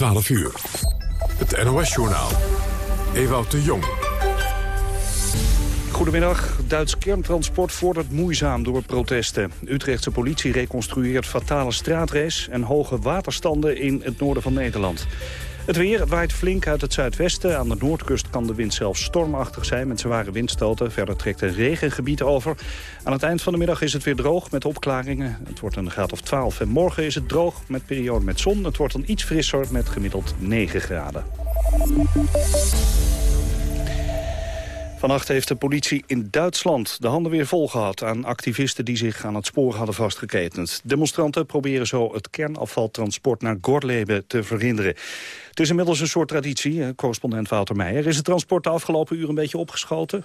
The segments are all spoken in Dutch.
12 uur. Het NOS-journaal. Ewout de Jong. Goedemiddag. Duits kerntransport vordert moeizaam door protesten. Utrechtse politie reconstrueert fatale straatrace... en hoge waterstanden in het noorden van Nederland. Het weer waait flink uit het zuidwesten. Aan de noordkust kan de wind zelfs stormachtig zijn met zware windstoten. Verder trekt een regengebied over. Aan het eind van de middag is het weer droog met opklaringen. Het wordt een graad of 12. En morgen is het droog met periode met zon. Het wordt dan iets frisser met gemiddeld 9 graden. Vannacht heeft de politie in Duitsland de handen weer vol gehad... aan activisten die zich aan het spoor hadden vastgeketend. Demonstranten proberen zo het kernafvaltransport naar Gorleben te verhinderen. Is inmiddels een soort traditie, correspondent Wouter Meijer. Is het transport de afgelopen uur een beetje opgeschoten?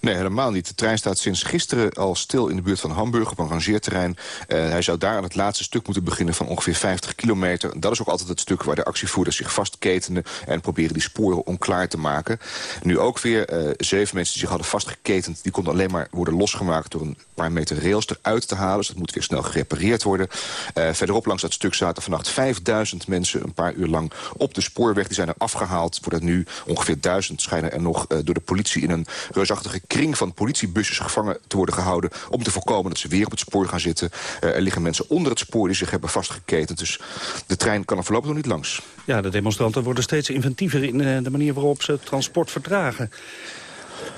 Nee, helemaal niet. De trein staat sinds gisteren al stil in de buurt van Hamburg op een rangeerterrein. Uh, hij zou daar aan het laatste stuk moeten beginnen van ongeveer 50 kilometer. Dat is ook altijd het stuk waar de actievoerders zich vastketenen... en proberen die sporen onklaar te maken. Nu ook weer uh, zeven mensen die zich hadden vastgeketend... die konden alleen maar worden losgemaakt door een paar meter rails eruit te halen. Dus dat moet weer snel gerepareerd worden. Uh, verderop langs dat stuk zaten vannacht 5000 mensen... een paar uur lang op de spoorweg. Die zijn er afgehaald. Worden nu ongeveer duizend schijnen er nog door de politie... in een reusachtige kring van politiebusjes gevangen te worden gehouden... om te voorkomen dat ze weer op het spoor gaan zitten. Uh, er liggen mensen onder het spoor die zich hebben vastgeketend. Dus de trein kan er voorlopig nog niet langs. Ja, de demonstranten worden steeds inventiever in uh, de manier waarop ze het transport vertragen.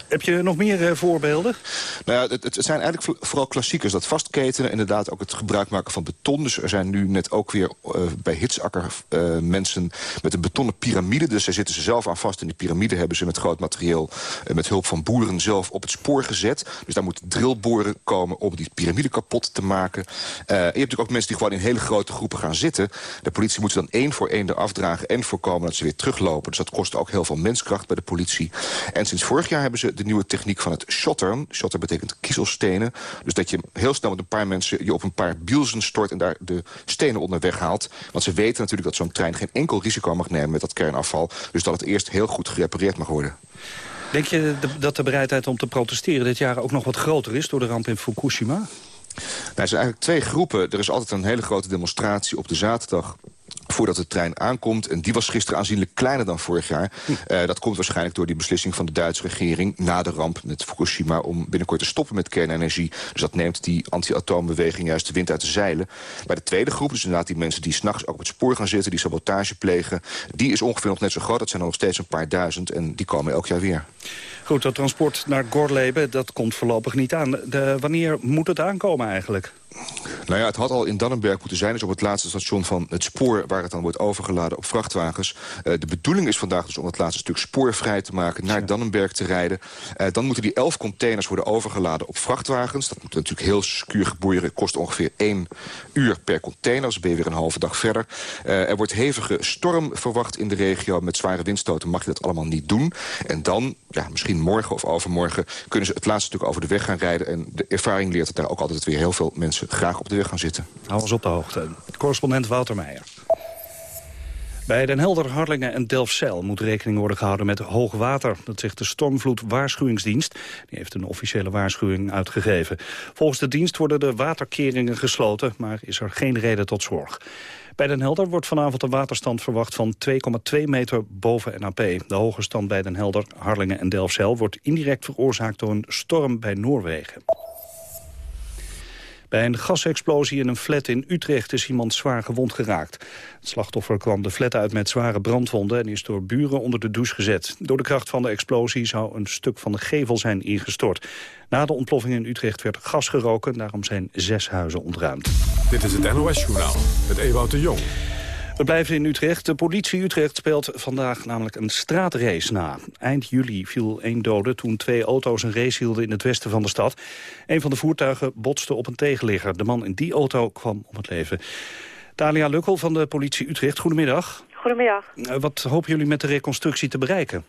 Heb je nog meer uh, voorbeelden? Nou ja, het, het, zijn eigenlijk vooral klassiekers. Dat vastketenen, inderdaad ook het gebruik maken van beton. Dus er zijn nu net ook weer uh, bij Hitsakker uh, mensen met een betonnen piramide. Dus daar zitten ze zelf aan vast. En die piramide hebben ze met groot materieel... met hulp van boeren zelf op het spoor gezet. Dus daar moeten drillboren komen om die piramide kapot te maken. je hebt natuurlijk ook mensen die gewoon in hele grote groepen gaan zitten. De politie moet ze dan één voor één eraf dragen... en voorkomen dat ze weer teruglopen. Dus dat kost ook heel veel menskracht bij de politie. En sinds vorig jaar hebben ze de nieuwe techniek van het shotteren. Shotter betekent kiezelstenen. Dus dat je heel snel met een paar mensen je op een paar bielsen stort... en daar de stenen onderweg haalt. Want ze weten natuurlijk dat zo'n trein geen enkel risico mag nemen met dat kernafval. Dus dat het eerst heel goed gerepareerd mag worden. Denk je dat de bereidheid om te protesteren dit jaar ook nog wat groter is... door de ramp in Fukushima? Nou, er zijn eigenlijk twee groepen. Er is altijd een hele grote demonstratie op de zaterdag voordat de trein aankomt. En die was gisteren aanzienlijk kleiner dan vorig jaar. Uh, dat komt waarschijnlijk door die beslissing van de Duitse regering... na de ramp met Fukushima om binnenkort te stoppen met kernenergie. Dus dat neemt die anti-atoombeweging juist de wind uit de zeilen. Bij de tweede groep, dus inderdaad die mensen die s'nachts ook op het spoor gaan zitten... die sabotage plegen, die is ongeveer nog net zo groot. Dat zijn er nog steeds een paar duizend en die komen elk jaar weer. Goed, dat transport naar Gorleben, dat komt voorlopig niet aan. De, wanneer moet het aankomen eigenlijk? Nou ja, het had al in Dannenberg moeten zijn. Dus op het laatste station van het spoor waar het dan wordt overgeladen op vrachtwagens. Uh, de bedoeling is vandaag dus om het laatste stuk spoorvrij te maken... naar Dannenberg te rijden. Uh, dan moeten die elf containers worden overgeladen op vrachtwagens. Dat moet natuurlijk heel secuur geboeien. kost ongeveer één uur per container. Dus ben je weer een halve dag verder. Uh, er wordt hevige storm verwacht in de regio. Met zware windstoten mag je dat allemaal niet doen. En dan, ja, misschien morgen of overmorgen... kunnen ze het laatste stuk over de weg gaan rijden. En de ervaring leert dat daar ook altijd weer heel veel mensen graag op de weg gaan zitten. Hou ons op de hoogte. Correspondent Wouter Meijer. Bij Den Helder, Harlingen en Delfzijl moet rekening worden gehouden met hoog water. Dat zegt de Stormvloed Waarschuwingsdienst. Die heeft een officiële waarschuwing uitgegeven. Volgens de dienst worden de waterkeringen gesloten, maar is er geen reden tot zorg. Bij Den Helder wordt vanavond een waterstand verwacht van 2,2 meter boven NAP. De hoge stand bij Den Helder, Harlingen en Delfzijl wordt indirect veroorzaakt door een storm bij Noorwegen. Bij een gasexplosie in een flat in Utrecht is iemand zwaar gewond geraakt. Het slachtoffer kwam de flat uit met zware brandwonden... en is door buren onder de douche gezet. Door de kracht van de explosie zou een stuk van de gevel zijn ingestort. Na de ontploffing in Utrecht werd gas geroken. Daarom zijn zes huizen ontruimd. Dit is het NOS-journaal, het Ewout de Jong. We blijven in Utrecht. De politie Utrecht speelt vandaag namelijk een straatrace na. Eind juli viel één dode toen twee auto's een race hielden in het westen van de stad. Een van de voertuigen botste op een tegenligger. De man in die auto kwam om het leven. Dalia Lukkel van de politie Utrecht, goedemiddag. Goedemiddag. Wat hopen jullie met de reconstructie te bereiken?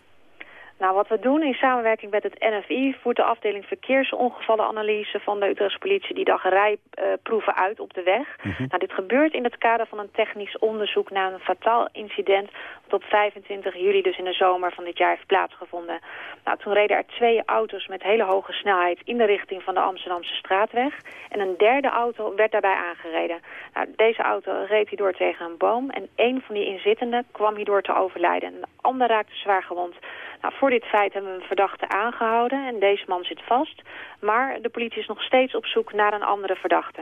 Nou, wat we doen in samenwerking met het NFI... voert de afdeling verkeersongevallenanalyse van de Utrechtse politie... die dag rijproeven uit op de weg. Mhm. nou, dit gebeurt in het kader van een technisch onderzoek... naar een fataal incident dat op 25 juli, dus in de zomer van dit jaar, heeft plaatsgevonden. Nou, toen reden er twee auto's met hele hoge snelheid... in de richting van de Amsterdamse straatweg. En een derde auto werd daarbij aangereden. Nou, deze auto reed hierdoor tegen een boom... en één van die inzittenden kwam hierdoor te overlijden. De ander raakte zwaar gewond. Nou, voor dit feit hebben we een verdachte aangehouden en deze man zit vast. Maar de politie is nog steeds op zoek naar een andere verdachte.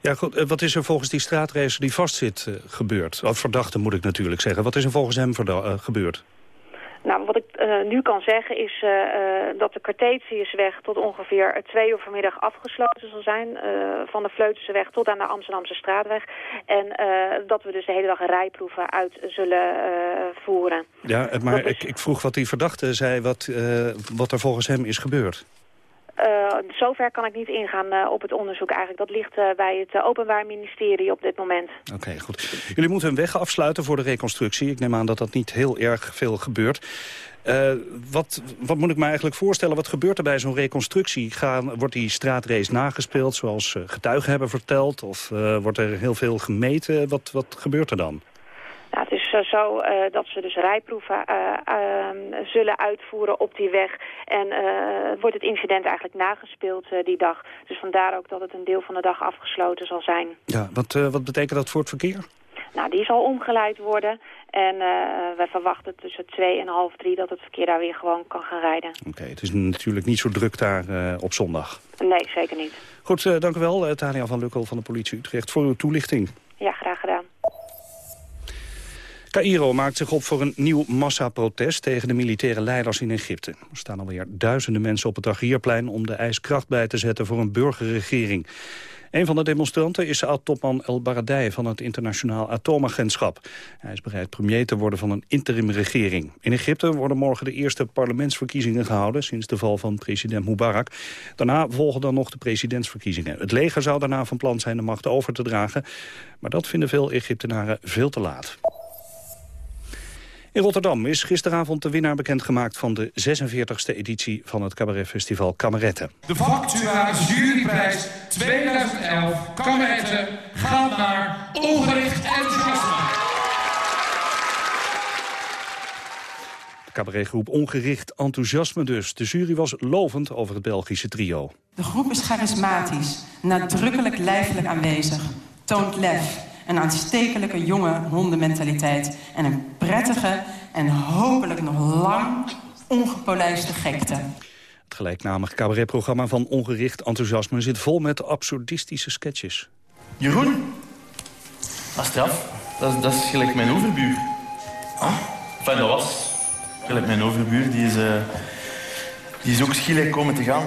Ja, goed. Eh, wat is er volgens die straatracer die vastzit uh, gebeurd? Of verdachte moet ik natuurlijk zeggen. Wat is er volgens hem uh, gebeurd? Nou, wat nu kan zeggen is uh, uh, dat de Cartesiusweg tot ongeveer twee uur vanmiddag afgesloten zal zijn. van de Vleutenseweg tot aan de Amsterdamse straatweg. En dat we dus de hele dag rijproeven uit zullen voeren. Ja, maar is... ik, ik, vroeg wat die verdachte zei, wat, wat er volgens hem is gebeurd. Uh, zover kan ik niet ingaan uh, op het onderzoek eigenlijk. Dat ligt uh, bij het Openbaar Ministerie op dit moment. Oké, goed. Jullie moeten een weg afsluiten voor de reconstructie. Ik neem aan dat dat niet heel erg veel gebeurt. Wat, wat moet ik me eigenlijk voorstellen? Wat gebeurt er bij zo'n reconstructie? Gaan, wordt die straatrace nagespeeld zoals getuigen hebben verteld? Of wordt er heel veel gemeten? Wat, wat gebeurt er dan? Nou, het is uh, zo uh, dat ze dus rijproeven uh, zullen uitvoeren op die weg. En wordt het incident eigenlijk nagespeeld die dag. Dus vandaar ook dat het een deel van de dag afgesloten zal zijn. Ja, wat, wat betekent dat voor het verkeer? Nou, die zal omgeleid worden. En wij verwachten tussen twee en half drie dat het verkeer daar weer gewoon kan gaan rijden. Oké, het is natuurlijk niet zo druk daar op zondag. Nee, zeker niet. Goed, dank u wel, Tania van Lukkel van de politie Utrecht, voor uw toelichting. Ja, graag gedaan. Cairo maakt zich op voor een nieuw massaprotest tegen de militaire leiders in Egypte. Er staan alweer duizenden mensen op het Tahrirplein om de ijskracht bij te zetten voor een burgerregering. Een van de demonstranten is oud-topman El Baradei van het Internationaal Atoomagentschap. Hij is bereid premier te worden van een interimregering. In Egypte worden morgen de eerste parlementsverkiezingen gehouden... sinds de val van president Mubarak. Daarna volgen dan nog de presidentsverkiezingen. Het leger zou daarna van plan zijn de macht over te dragen. Maar dat vinden veel Egyptenaren veel te laat. In Rotterdam is gisteravond de winnaar bekendgemaakt van de 46e editie van het cabaretfestival Kameretten. De Vaktuaris Juryprijs 2011 Kameretten gaat naar Ongericht Enthousiasme. De cabaretgroep Ongericht Enthousiasme dus. De jury was lovend over het Belgische trio. De groep is charismatisch, nadrukkelijk lijfelijk aanwezig, toont lef een aanstekelijke jonge hondenmentaliteit... en een prettige en hopelijk nog lang ongepolijste gekte. Het gelijknamige cabaretprogramma van Ongericht Enthousiasme... zit vol met absurdistische sketches. Jeroen? Astraf, dat, dat is gelijk mijn overbuur. Ah? Enfin, dat was gelijk mijn overbuur. Die is, uh, die is ook schielijk komen te gaan.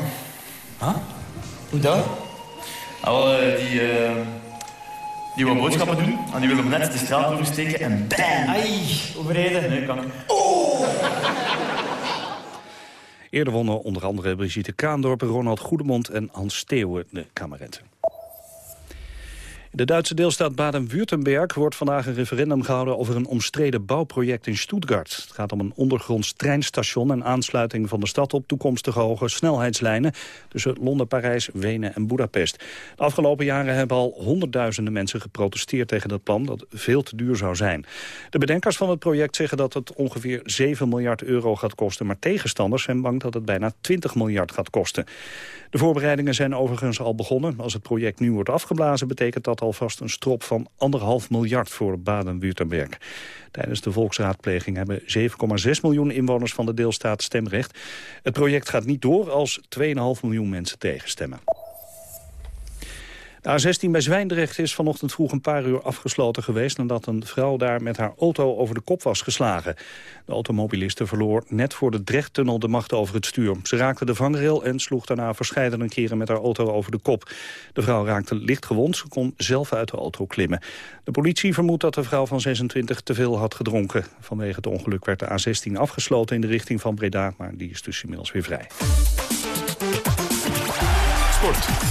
Ah? Hoe dan? Ah, uh, die... Uh, die wil boodschappen doen en die wil hem net de straat oversteken en bam! Ai, overreden. Nee, kan niet. Oh! Eerder wonnen onder andere Brigitte Kaandorp, Ronald Goedemond en Hans Steeuwen de kameretten. De Duitse deelstaat Baden-Württemberg wordt vandaag een referendum gehouden over een omstreden bouwproject in Stuttgart. Het gaat om een ondergronds treinstation en aansluiting van de stad op toekomstige hoge snelheidslijnen tussen Londen, Parijs, Wenen en Budapest. De afgelopen jaren hebben al honderdduizenden mensen geprotesteerd tegen dat plan dat veel te duur zou zijn. De bedenkers van het project zeggen dat het ongeveer 7 miljard euro gaat kosten, maar tegenstanders zijn bang dat het bijna 20 miljard gaat kosten. De voorbereidingen zijn overigens al begonnen. Als het project nu wordt afgeblazen betekent dat alvast een strop van anderhalf miljard voor Baden-Württemberg. Tijdens de volksraadpleging hebben 7,6 miljoen inwoners van de deelstaat stemrecht. Het project gaat niet door als 2,5 miljoen mensen tegenstemmen. De A16 bij Zwijndrecht is vanochtend vroeg een paar uur afgesloten geweest... nadat een vrouw daar met haar auto over de kop was geslagen. De automobiliste verloor net voor de Drechttunnel de macht over het stuur. Ze raakte de vangrail en sloeg daarna verscheidene keren met haar auto over de kop. De vrouw raakte licht gewond, ze kon zelf uit de auto klimmen. De politie vermoedt dat de vrouw van 26 te veel had gedronken. Vanwege het ongeluk werd de A16 afgesloten in de richting van Breda... maar die is dus inmiddels weer vrij. Sport.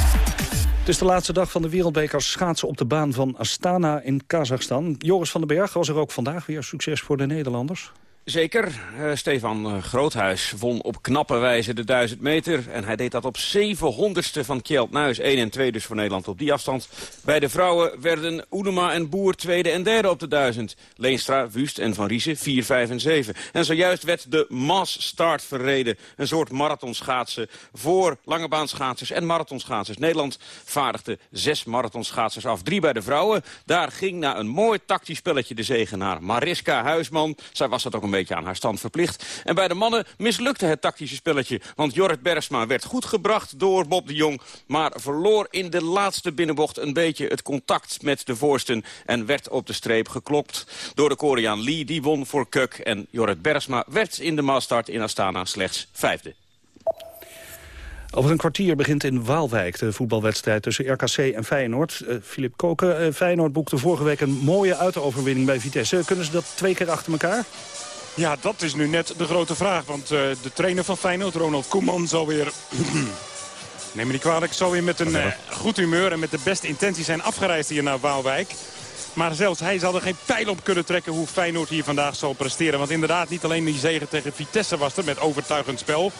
Het is de laatste dag van de wereldbekers schaatsen op de baan van Astana in Kazachstan. Joris van den Berg was er ook vandaag weer succes voor de Nederlanders. Zeker. Uh, Stefan uh, Groothuis won op knappe wijze de 1000 meter. En hij deed dat op 700ste van Kjeld Nuis. 1 en 2 dus voor Nederland op die afstand. Bij de vrouwen werden Oenema en Boer tweede en derde op de 1000. Leenstra, Wust en Van Riesen 4, 5 en 7. En zojuist werd de mass start verreden. Een soort marathonschaatsen voor langebaanschaatsers en marathonschaatsers. Nederland vaardigde zes marathonschaatsers af. Drie bij de vrouwen. Daar ging na een mooi tactisch spelletje de zegen naar Mariska Huisman. Zij was dat ook een beetje aan haar stand verplicht. En bij de mannen mislukte het tactische spelletje. Want Jorrit Bergsma werd goed gebracht door Bob de Jong. Maar verloor in de laatste binnenbocht een beetje het contact met de voorsten. En werd op de streep geklopt door de Koreaan Lee. Die won voor Kuk. En Jorrit Bergsma werd in de maastart in Astana slechts vijfde. Over een kwartier begint in Waalwijk de voetbalwedstrijd tussen RKC en Feyenoord. Filip Koken, uh, Feyenoord boekte vorige week een mooie uitoverwinning bij Vitesse. Kunnen ze dat twee keer achter elkaar? Ja, dat is nu net de grote vraag. Want uh, de trainer van Feyenoord, Ronald Koeman, zal weer... Neem me niet kwalijk, zal weer met een goed humeur en met de beste intentie zijn afgereisd hier naar Waalwijk. Maar zelfs hij zal er geen pijl op kunnen trekken hoe Feyenoord hier vandaag zal presteren. Want inderdaad, niet alleen die zegen tegen Vitesse was er met overtuigend spel.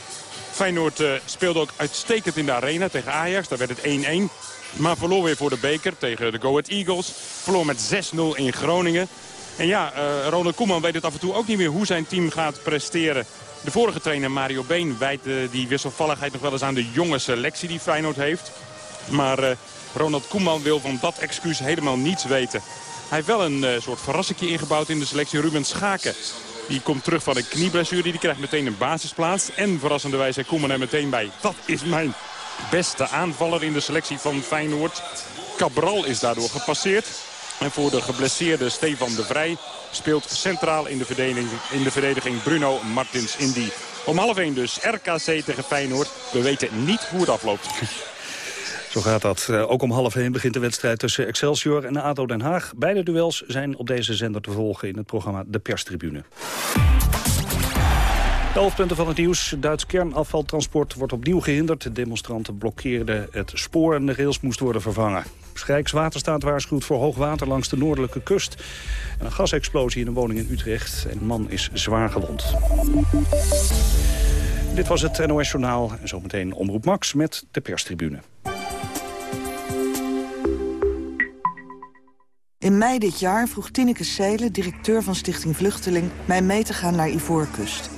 Feyenoord uh, speelde ook uitstekend in de arena tegen Ajax. Daar werd het 1-1. Maar verloor weer voor de beker tegen de Go Ahead Eagles. Verloor met 6-0 in Groningen. En ja, uh, Ronald Koeman weet het af en toe ook niet meer hoe zijn team gaat presteren. De vorige trainer Mario Been wijt uh, die wisselvalligheid nog wel eens aan de jonge selectie die Feyenoord heeft. Maar uh, Ronald Koeman wil van dat excuus helemaal niets weten. Hij heeft wel een soort verrassingje ingebouwd in de selectie. Ruben Schaken die komt terug van een knieblessure. Die krijgt meteen een basisplaats. En verrassenderwijs hij Koeman er meteen bij. Dat is mijn beste aanvaller in de selectie van Feyenoord. Cabral is daardoor gepasseerd. En voor de geblesseerde Stefan de Vrij speelt centraal in de verdediging, in de verdediging Bruno Martins Indy. Om half 1 dus RKC tegen Feyenoord. We weten niet hoe het afloopt. Zo gaat dat. Uh, ook om half 1 begint de wedstrijd tussen Excelsior en ADO Den Haag. Beide duels zijn op deze zender te volgen in het programma De Perstribune. De hoofdpunten van het nieuws. Duits kernafvaltransport wordt opnieuw gehinderd. De demonstranten blokkeerden het spoor en de rails moest worden vervangen. Rijkswaterstaat waarschuwt voor hoogwater langs de noordelijke kust. En een gasexplosie in een woning in Utrecht. Een man is zwaar gewond. Dit was het NOS Journaal. En zometeen Omroep Max met de perstribune. In mei dit jaar vroeg Tineke Seelen, directeur van Stichting Vluchteling... mij mee te gaan naar Ivoorkust.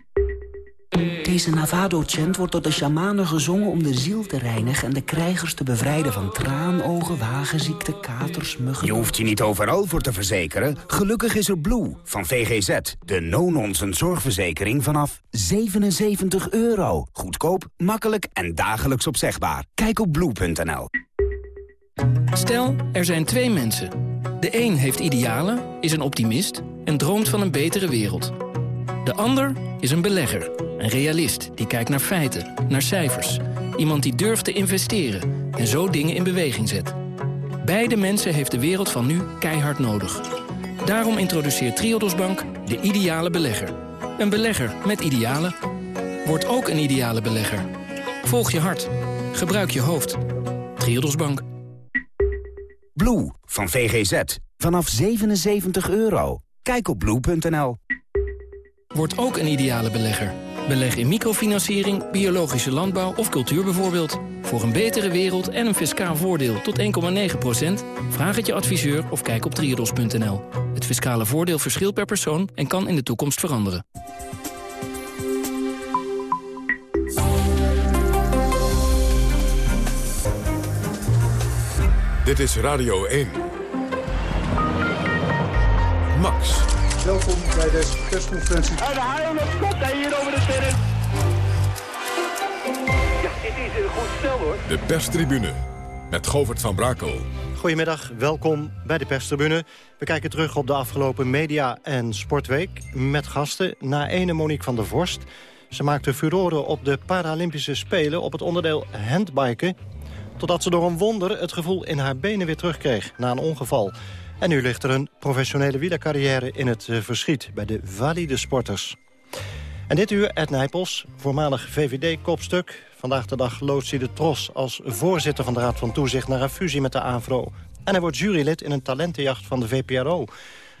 Deze Navado-chant wordt door de shamanen gezongen om de ziel te reinigen... en de krijgers te bevrijden van traanogen, wagenziekte, katers, muggen... Je hoeft je niet overal voor te verzekeren. Gelukkig is er Blue van VGZ. De no-nonsense zorgverzekering vanaf 77 euro. Goedkoop, makkelijk en dagelijks opzegbaar. Kijk op blue.nl. Stel, er zijn twee mensen. De een heeft idealen, is een optimist en droomt van een betere wereld. De ander is een belegger, een realist die kijkt naar feiten, naar cijfers. Iemand die durft te investeren en zo dingen in beweging zet. Beide mensen heeft de wereld van nu keihard nodig. Daarom introduceert Triodos Bank de ideale belegger. Een belegger met idealen. Word ook een ideale belegger. Volg je hart. Gebruik je hoofd. Triodos Bank. Blue van VGZ. Vanaf 77 euro. Kijk op blue.nl. Word ook een ideale belegger. Beleg in microfinanciering, biologische landbouw of cultuur bijvoorbeeld. Voor een betere wereld en een fiscaal voordeel tot 1,9% Vraag het je adviseur of kijk op triodos.nl. Het fiscale voordeel verschilt per persoon en kan in de toekomst veranderen. Dit is Radio 1. Max. Welkom bij deze persconferentie. En de komt hij hier over de terrein. Ja, dit is een goed stel hoor. De perstribune met Govert van Brakel. Goedemiddag, welkom bij de perstribune. We kijken terug op de afgelopen media- en sportweek met gasten. Na ene Monique van der Vorst Ze maakte furoren op de Paralympische Spelen op het onderdeel handbiken... totdat ze door een wonder het gevoel in haar benen weer terugkreeg na een ongeval. En nu ligt er een professionele wielercarrière in het eh, verschiet... bij de valide sporters. En dit uur Ed Nijpels, voormalig VVD-kopstuk. Vandaag de dag loodst hij de Tros als voorzitter van de Raad van Toezicht... naar een fusie met de AVRO. En hij wordt jurylid in een talentenjacht van de VPRO.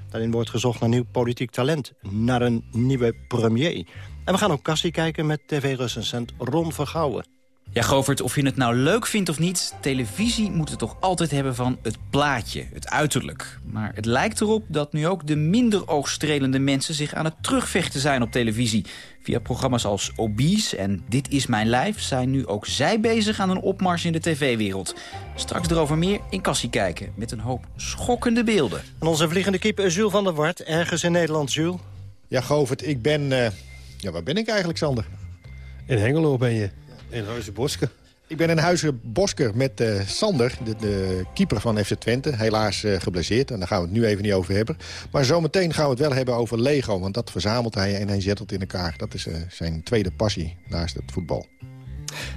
Daarin wordt gezocht naar nieuw politiek talent, naar een nieuwe premier. En we gaan ook Cassie kijken met tv-recensent Ron Vergouwen. Ja, Govert, of je het nou leuk vindt of niet... televisie moet het toch altijd hebben van het plaatje, het uiterlijk. Maar het lijkt erop dat nu ook de minder oogstrelende mensen... zich aan het terugvechten zijn op televisie. Via programma's als Obese en Dit is mijn lijf... zijn nu ook zij bezig aan een opmars in de tv-wereld. Straks erover meer in Cassie kijken... met een hoop schokkende beelden. En onze vliegende keeper Jules van der Wart, ergens in Nederland, Jules. Ja, Govert, ik ben... eh, Ja, waar ben ik eigenlijk, Sander? In Hengelo ben je. In Huizen Boske. Ik ben in Huizen Bosker met eh, Sander, de, keeper van FC Twente. Helaas eh, geblesseerd en daar gaan we het nu even niet over hebben. Maar zometeen gaan we het wel hebben over Lego. Want dat verzamelt hij en hij zet het in elkaar. Dat is eh, zijn tweede passie naast het voetbal.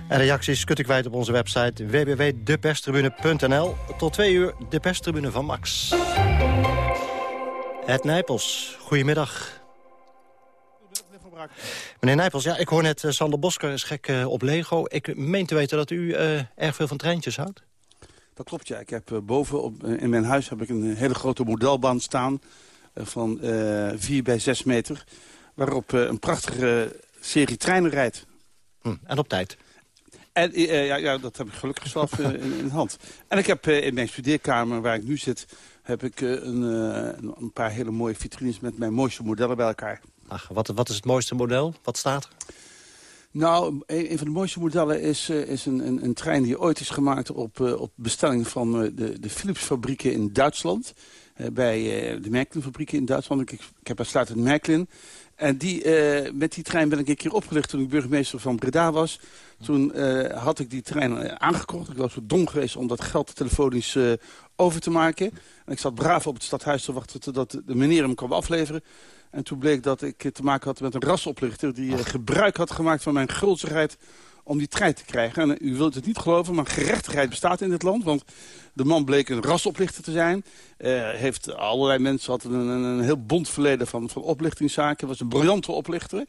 En reacties kunt u kwijt op onze website www.deperstribune.nl. Tot twee uur de perstribune van Max. Ed Nijpels, goedemiddag. Meneer Nijpels, ja, ik hoor net uh, Sander Bosker is gek uh, op Lego. Ik meen te weten dat u uh, erg veel van treintjes houdt. Dat klopt, ja. Ik heb boven op, in mijn huis heb ik een hele grote modelbaan staan... van 4 bij 6 meter, waarop een prachtige serie treinen rijdt. Hm, en op tijd? En, ja, ja, dat heb ik gelukkig zelf in, in, de hand. En ik heb in mijn studeerkamer, waar ik nu zit... heb ik een, een paar hele mooie vitrines met mijn mooiste modellen bij elkaar. Ach, wat, wat is het mooiste model? Wat staat er? Nou, een, van de mooiste modellen is, uh, is een, een, een, trein die ooit is gemaakt op, uh, op bestelling van uh, de, de Philips-fabrieken in Duitsland. bij de Märklin-fabrieken in Duitsland. Ik, ik heb in Märklin. En die, met die trein ben ik een keer opgelicht toen ik burgemeester van Breda was. Toen had ik die trein aangekocht. Ik was zo dom geweest om dat geld telefonisch over te maken. En ik zat braaf op het stadhuis te wachten totdat de meneer hem kwam afleveren. En toen bleek dat ik te maken had met een rasoplichter... die gebruik had gemaakt van mijn gulzigheid om die trein te krijgen. En u wilt het niet geloven, maar gerechtigheid bestaat in dit land. Want de man bleek een rasoplichter te zijn. Uh, heeft allerlei mensen hadden een, een, heel bond verleden van, van oplichtingszaken. Was een briljante oplichter.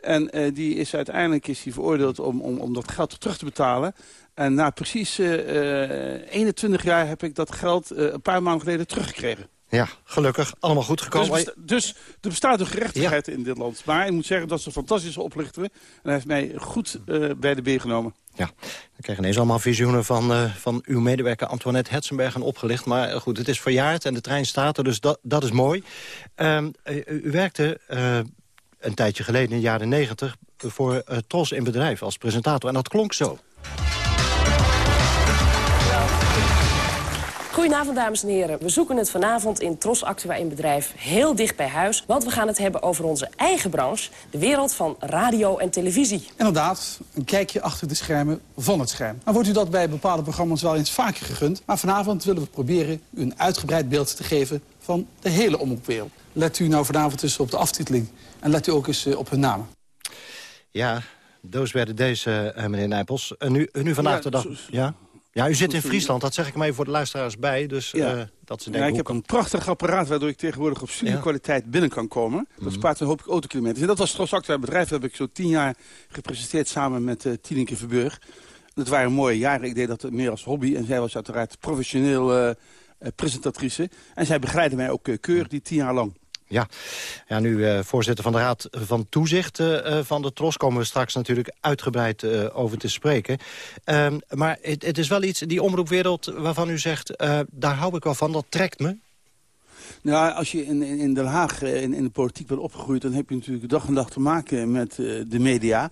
En die is uiteindelijk is hij veroordeeld om, om, om dat geld terug te betalen. En na precies uh, 21 jaar heb ik dat geld een paar maanden geleden teruggekregen. Ja, gelukkig. Allemaal goed gekomen. Dus, dus er bestaat een gerechtigheid ja. in dit land. Maar ik moet zeggen, dat is een fantastische oplichter. En hij heeft mij goed uh, bij de beer genomen. Ja, ik krijg ineens allemaal visioenen van, uh, van uw medewerker Antoinette Hetzenberg opgelicht. Maar uh, goed, het is verjaard en de trein staat er, dus dat, dat is mooi. Uh, u werkte een tijdje geleden, in de jaren negentig... voor Tros in Bedrijf als presentator. En dat klonk zo. Goedenavond, dames en heren. We zoeken het vanavond in Tros Actua in Bedrijf heel dicht bij huis. Want we gaan het hebben over onze eigen branche, de wereld van radio en televisie. Inderdaad, een kijkje achter de schermen van het scherm. Dan wordt u dat bij bepaalde programma's wel eens vaker gegund. Maar vanavond willen we proberen u een uitgebreid beeld te geven van de hele omroepwereld. Let u nou vanavond dus op de aftiteling en let u ook eens op hun namen. Ja, doos werden deze, uh, meneer Nijpels. Uh, nu, nu vandaag ja, de dag... Ja? Ja, u zit in Friesland, dat zeg ik maar even voor de luisteraars bij. Dus, ja. uh, dat ze denken, ja, ik heb een prachtig apparaat waardoor ik tegenwoordig op studiekwaliteit ja. binnen kan komen. Dat spaart een hoop autokilometers. En dat was trouwens actua bedrijf. Dat heb ik zo tien jaar gepresenteerd samen met uh, Tineke Verburg. Dat waren mooie jaren. Ik deed dat meer als hobby. En zij was uiteraard professioneel uh, presentatrice. En zij begeleidde mij ook keurig die tien jaar lang. Ja, ja nu uh, voorzitter van de Raad van Toezicht uh, van de TROS... komen we straks natuurlijk uitgebreid uh, over te spreken. Um, maar het, het, is wel iets, die omroepwereld waarvan u zegt... daar hou ik wel van, dat trekt me. Nou, als je in, in Den Haag in, in de politiek bent opgegroeid... dan heb je natuurlijk dag en dag te maken met de media...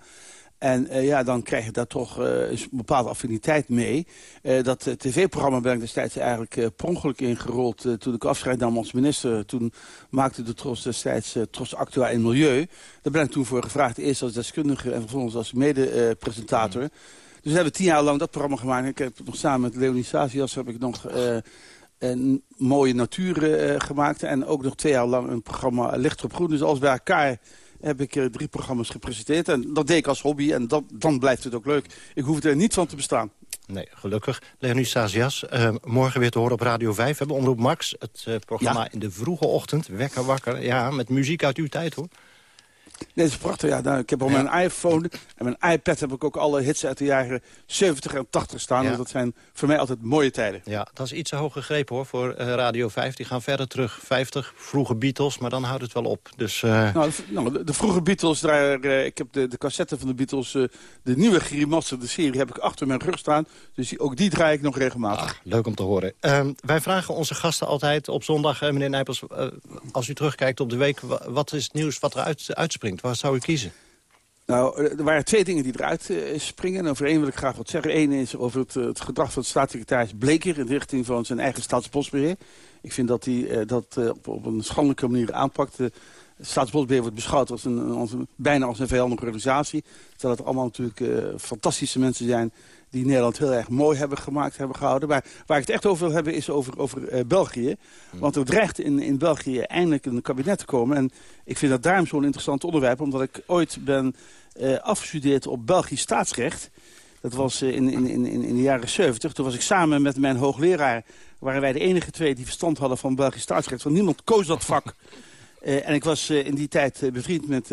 En uh, ja, dan krijg je daar toch uh, een bepaalde affiniteit mee. Uh, dat tv-programma ben ik destijds eigenlijk per ongeluk ingerold toen ik afscheid nam als minister. Toen maakte de TROS destijds TROS Actua in Milieu. Daar ben ik toen voor gevraagd, eerst als deskundige en vervolgens als mede-presentator. Dus we hebben tien jaar lang dat programma gemaakt. Ik heb nog samen met Leonie Sazias heb ik nog een mooie natuur gemaakt. En ook nog twee jaar lang een programma Licht op Groen. Dus als bij elkaar heb ik eh, drie programma's gepresenteerd. En dat deed ik als hobby en dat, dan blijft het ook leuk. Ik hoef er niet van te bestaan. Nee, gelukkig. Leonie Sazias, uh, morgen weer te horen op Radio 5. We hebben Omroep Max, het uh, programma Ja. in de vroege ochtend. Wekker wakker, ja, met muziek uit uw tijd, hoor. Nee, dat is prachtig. Ja, nou, ik heb op mijn iPhone en mijn iPad heb ik ook alle hits uit de jaren 70 en 80 staan. Ja. Dat zijn voor mij altijd mooie tijden. Ja, dat is iets te hoog gegrepen, hoor, voor eh, Radio 5. Die gaan verder terug. 50, vroege Beatles, maar dan houdt het wel op. Dus, eh, Nou, de, nou, de, de vroege Beatles, daar, eh, ik heb de, de cassette van de Beatles, de nieuwe geremasterde serie, heb ik achter mijn rug staan. Dus die, ook die draai ik nog regelmatig. Leuk om te horen. Ehm, wij vragen onze gasten altijd op zondag, meneer Nijpels... als u terugkijkt op de week, wa- wat is het nieuws wat eruit uitspringt? Wat zou u kiezen? Nou, er waren twee dingen die eruit eh, springen. En over één wil ik graag wat zeggen. Eén is over het, eh, het gedrag van de staatssecretaris Bleker... in de richting van zijn eigen staatsbosbeheer. Ik vind dat hij eh, dat eh, op, een schandelijke manier aanpakt. De staatsbosbeheer wordt beschouwd als een, bijna als een vijandige organisatie. Terwijl het allemaal natuurlijk eh, fantastische mensen zijn... die Nederland heel erg mooi hebben gemaakt, hebben gehouden. Maar waar ik het echt over wil hebben is over, over eh, België. Want er dreigt in, in België eindelijk een kabinet te komen. En ik vind dat daarom zo'n interessant onderwerp. Omdat ik ooit ben eh, afgestudeerd op Belgisch staatsrecht. Dat was eh, in, in, in, in de jaren 70. Toen was ik samen met mijn hoogleraar... waren wij de enige twee die verstand hadden van Belgisch staatsrecht. Want niemand koos dat vak. Eh, en ik was eh, in die tijd eh, bevriend met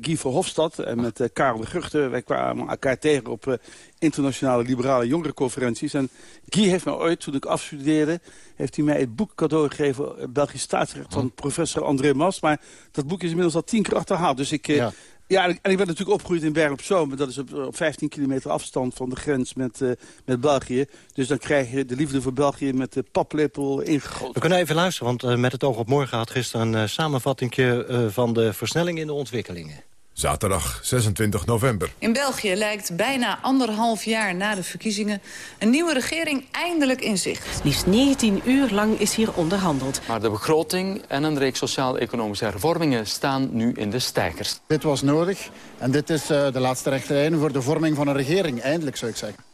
Guy Verhofstadt en met Karel de Guchte. Wij kwamen elkaar tegen op internationale liberale jongerenconferenties. En Guy heeft me ooit, toen ik afstudeerde, heeft hij mij het boek cadeau gegeven... Belgisch staatsrecht van professor André Mas. Maar dat boek is inmiddels al tien keer achterhaald. Dus ik... Ja. Ja, en ik- en ik ben natuurlijk opgegroeid in Bergen op Zoom. Dat is op, op 15 kilometer afstand van de grens met, eh, met België. Dus dan krijg je de liefde voor België met de paplepel ingegoten. We kunnen even luisteren, want eh, met het oog op morgen had gisteren een uh, samenvatting uh, van de versnelling in de ontwikkelingen. Zaterdag 26 november. In België lijkt bijna anderhalf jaar na de verkiezingen... een nieuwe regering eindelijk in zicht. Liefst 19 uur lang is hier onderhandeld. Maar de begroting en een reeks sociaal-economische hervormingen staan nu in de stijgers. Dit was nodig en dit is uh, de laatste rechte lijn voor de vorming van een regering. Eindelijk, zou ik zeggen.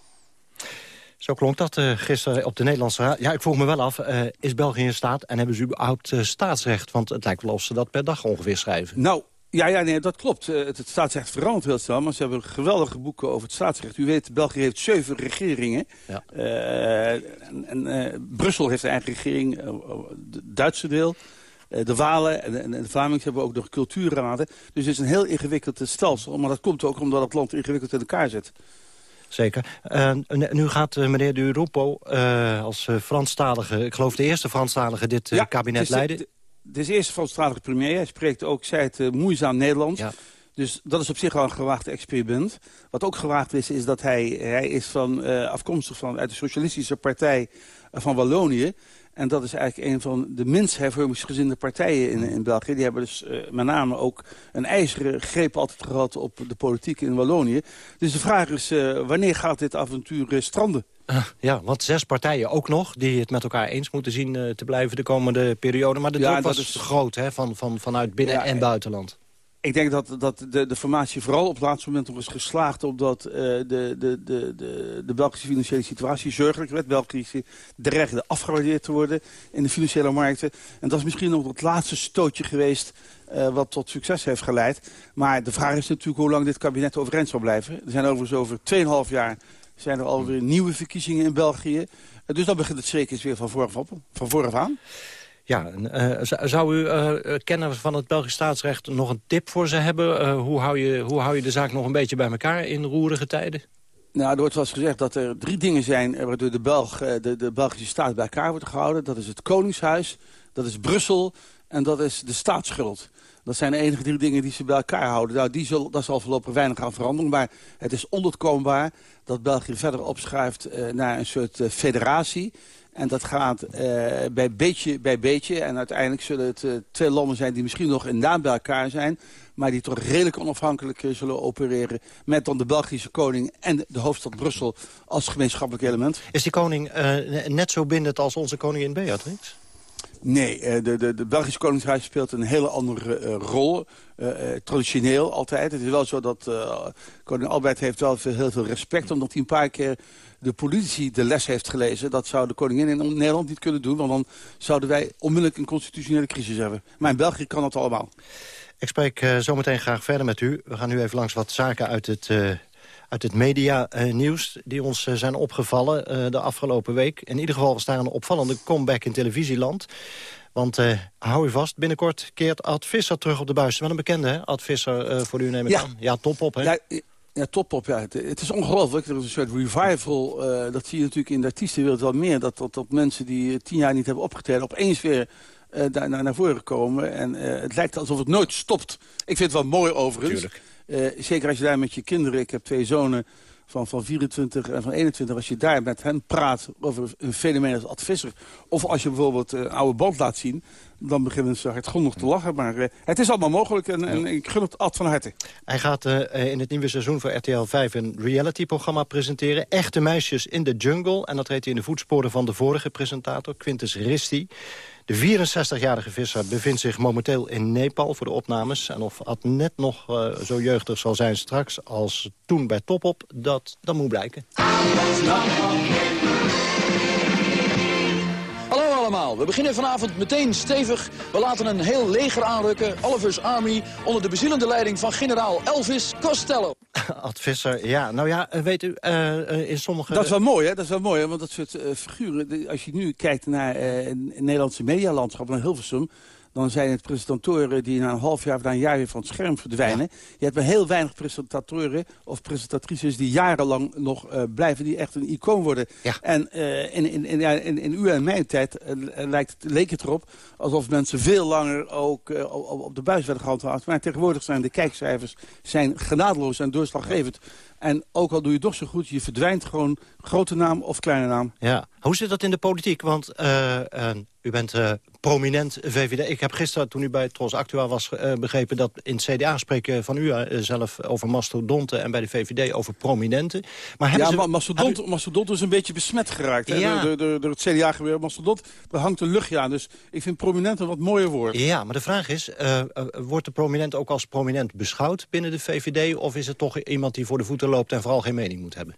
Zo klonk dat uh, gisteren op de Nederlandse Raad. Ja, ik vroeg me wel af, uh, is België in staat en hebben ze überhaupt uh, staatsrecht? Want het lijkt wel of ze dat per dag ongeveer schrijven. Nou, ja, ja nee, dat klopt. Uh, het, het staatsrecht verandert heel snel, maar ze hebben geweldige boeken over het staatsrecht. U weet, België heeft zeven regeringen. Ja. Uh, en, en uh, Brussel heeft een eigen regering, het Duitse deel. de Walen en, de Vlamingen hebben ook nog cultuurraden. Dus het is een heel ingewikkeld stelsel. Maar dat komt ook omdat het land ingewikkeld in elkaar zit. Zeker. Uh, nu gaat uh, meneer Di Rupo uh, als Franstalige, ik geloof de eerste Franstalige, dit ja, kabinet leiden. Dit is de eerste Franstalige premier. Hij spreekt ook, zei het, moeizaam Nederlands. Ja. Dus dat is op zich al een gewaagd experiment. Wat ook gewaagd is, is dat hij, hij is van, afkomstig van, uit de Socialistische Partij van Wallonië. En dat is eigenlijk een van de minst hervormingsgezinde partijen in, in België. Die hebben dus uh, met name ook een ijzeren greep altijd gehad op de politiek in Wallonië. Dus de vraag is, uh, wanneer gaat dit avontuur stranden? Uh, ja, want zes partijen ook nog die het met elkaar eens moeten zien te blijven de komende periode. Maar de druk was is... groot hè, van, van, vanuit binnen- ja, en buitenland. Ik denk dat, dat de, de formatie vooral op het laatste moment nog is geslaagd... omdat uh, de, de, de, de, de Belgische financiële situatie zorgelijk werd. België dreigde afgewaardeerd te worden in de financiële markten. En dat is misschien nog het laatste stootje geweest... Uh, wat tot succes heeft geleid. Maar de vraag is natuurlijk hoe lang dit kabinet overeind zal blijven. Er zijn overigens over 2,5 jaar zijn er alweer nieuwe verkiezingen in België. Uh, dus dan begint het zeker weer van vooraf, op, van vooraf aan. Ja, uh, zou u uh, kenners van het Belgisch staatsrecht nog een tip voor ze hebben? Uh, hoe, hou je, hoe hou je de zaak nog een beetje bij elkaar in roerige tijden? Nou, er wordt wel eens gezegd dat er drie dingen zijn... waardoor de, Belg, de, de Belgische staat bij elkaar wordt gehouden. Dat is het Koningshuis, dat is Brussel en dat is de staatsschuld. Dat zijn de enige drie dingen die ze bij elkaar houden. Nou, die zal, dat zal voorlopig weinig gaan veranderen. Maar het is onontkoombaar dat België verder opschuift naar een soort federatie... En dat gaat uh, bij beetje bij beetje. En uiteindelijk zullen het twee landen zijn die misschien nog in naam bij elkaar zijn. Maar die toch redelijk onafhankelijk zullen opereren. Met dan de Belgische koning en de hoofdstad Brussel als gemeenschappelijk element. Is die koning net zo bindend als onze koningin Beatrix? Nee, de, de, de Belgische Koningshuis speelt een hele andere uh, rol. Uh, traditioneel altijd. Het is wel zo dat koning Albert heeft wel heel veel respect... omdat hij een paar keer de politici de les heeft gelezen. Dat zou de koningin in Nederland niet kunnen doen... want dan zouden wij onmiddellijk een constitutionele crisis hebben. Maar in België kan dat allemaal. Ik spreek zometeen graag verder met u. We gaan nu even langs wat zaken uit het, uit het media-nieuws... die ons zijn opgevallen de afgelopen week. In ieder geval was daar een opvallende comeback in televisieland. Want hou u vast, binnenkort keert Ad Visser terug op de buis. Wel een bekende, hè? Ad Visser voor u neem ik ja. aan. Ja, top op, hè? Ja, ja, top op. Ja. Het, het is ongelooflijk. Er is een soort revival. Uh, dat zie je natuurlijk in de artiestenwereld wel meer. Dat, dat, dat mensen die tien jaar niet hebben opgetreden... opeens weer uh, daar, naar, naar voren komen. En uh, het lijkt alsof het nooit stopt. Ik vind het wel mooi overigens. Zeker als je daar met je kinderen... Ik heb twee zonen van, van 24 en van 21... als je daar met hen praat over een fenomeen als advisser... of als je bijvoorbeeld een oude band laat zien... dan beginnen ze hardgrondig te lachen. Maar uh, het is allemaal mogelijk en, en ik gun het Ad van harte. Hij gaat uh, in het nieuwe seizoen voor RTL 5 een reality-programma presenteren. Echte meisjes in de jungle. En dat reed hij in de voetsporen van de vorige presentator, Quintus Risti. De 64-jarige visser bevindt zich momenteel in Nepal voor de opnames. En of Ad net nog uh, zo jeugdig zal zijn straks als toen bij Topop, dat, dat moet blijken. Allemaal, we beginnen vanavond meteen stevig. We laten een heel leger aanrukken, Oliver's Army... onder de bezielende leiding van generaal Elvis Costello. Ad Visser, ja, nou ja, weet u, uh, in sommige... Dat is wel mooi, hè? Dat is wel mooi, hè? Want dat soort uh, figuren... Als je nu kijkt naar uh, het Nederlandse medialandschap, naar Hilversum dan zijn het presentatoren die na een half jaar of na een jaar weer van het scherm verdwijnen. Ja. Je hebt maar heel weinig presentatoren of presentatrices die jarenlang nog uh, blijven, die echt een icoon worden. Ja. En uh, in, in, in, ja, in, in uw en mijn tijd uh, lijkt, leek het erop alsof mensen veel langer ook op, op de buis werden gehandhaafd. Maar tegenwoordig zijn de kijkcijfers zijn genadeloos en doorslaggevend. Ja. En ook al doe je het toch zo goed, je verdwijnt gewoon grote naam of kleine naam. Ja. Hoe zit dat in de politiek? Want uh, uh, u bent uh, prominent VVD. Ik heb gisteren, toen u bij Tros Actua was, begrepen... dat in het CDA spreken van u zelf over mastodonten... en bij de VVD over prominenten. Maar ja, ze, mastodont, u... mastodont is een beetje besmet geraakt. Ja. Door, door, door, het CDA gebeuren. Mastodont, daar hangt een luchtje aan. Dus ik vind prominent een wat mooier woord. Ja, maar de vraag is, wordt de prominent ook als prominent beschouwd binnen de VVD... of is het toch iemand die voor de voeten loopt en vooral geen mening moet hebben?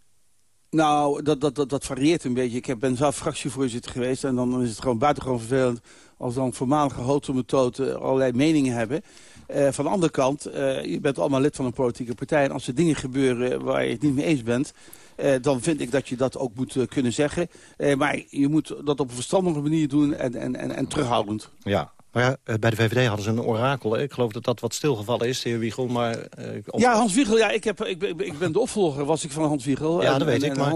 Nou, dat, dat, dat, varieert een beetje. Ik ben zelf fractievoorzitter geweest en dan is het gewoon buitengewoon vervelend... als dan voormalige hoofdmetoten allerlei meningen hebben. Uh, van de andere kant, uh, je bent allemaal lid van een politieke partij... en als er dingen gebeuren waar je het niet mee eens bent... Dan vind ik dat je dat ook moet kunnen zeggen. maar je moet dat op een verstandige manier doen en, en, en, en terughoudend. Ja, maar ja, bij de VVD hadden ze een orakel. Hè? Ik geloof dat dat wat stilgevallen is, de heer Wiegel. Maar, uh, op... Ja, Hans Wiegel, ja, ik, heb, ik, ben, ik ben de opvolger was ik van Hans Wiegel. Ja, en, dat weet en, ik. Maar...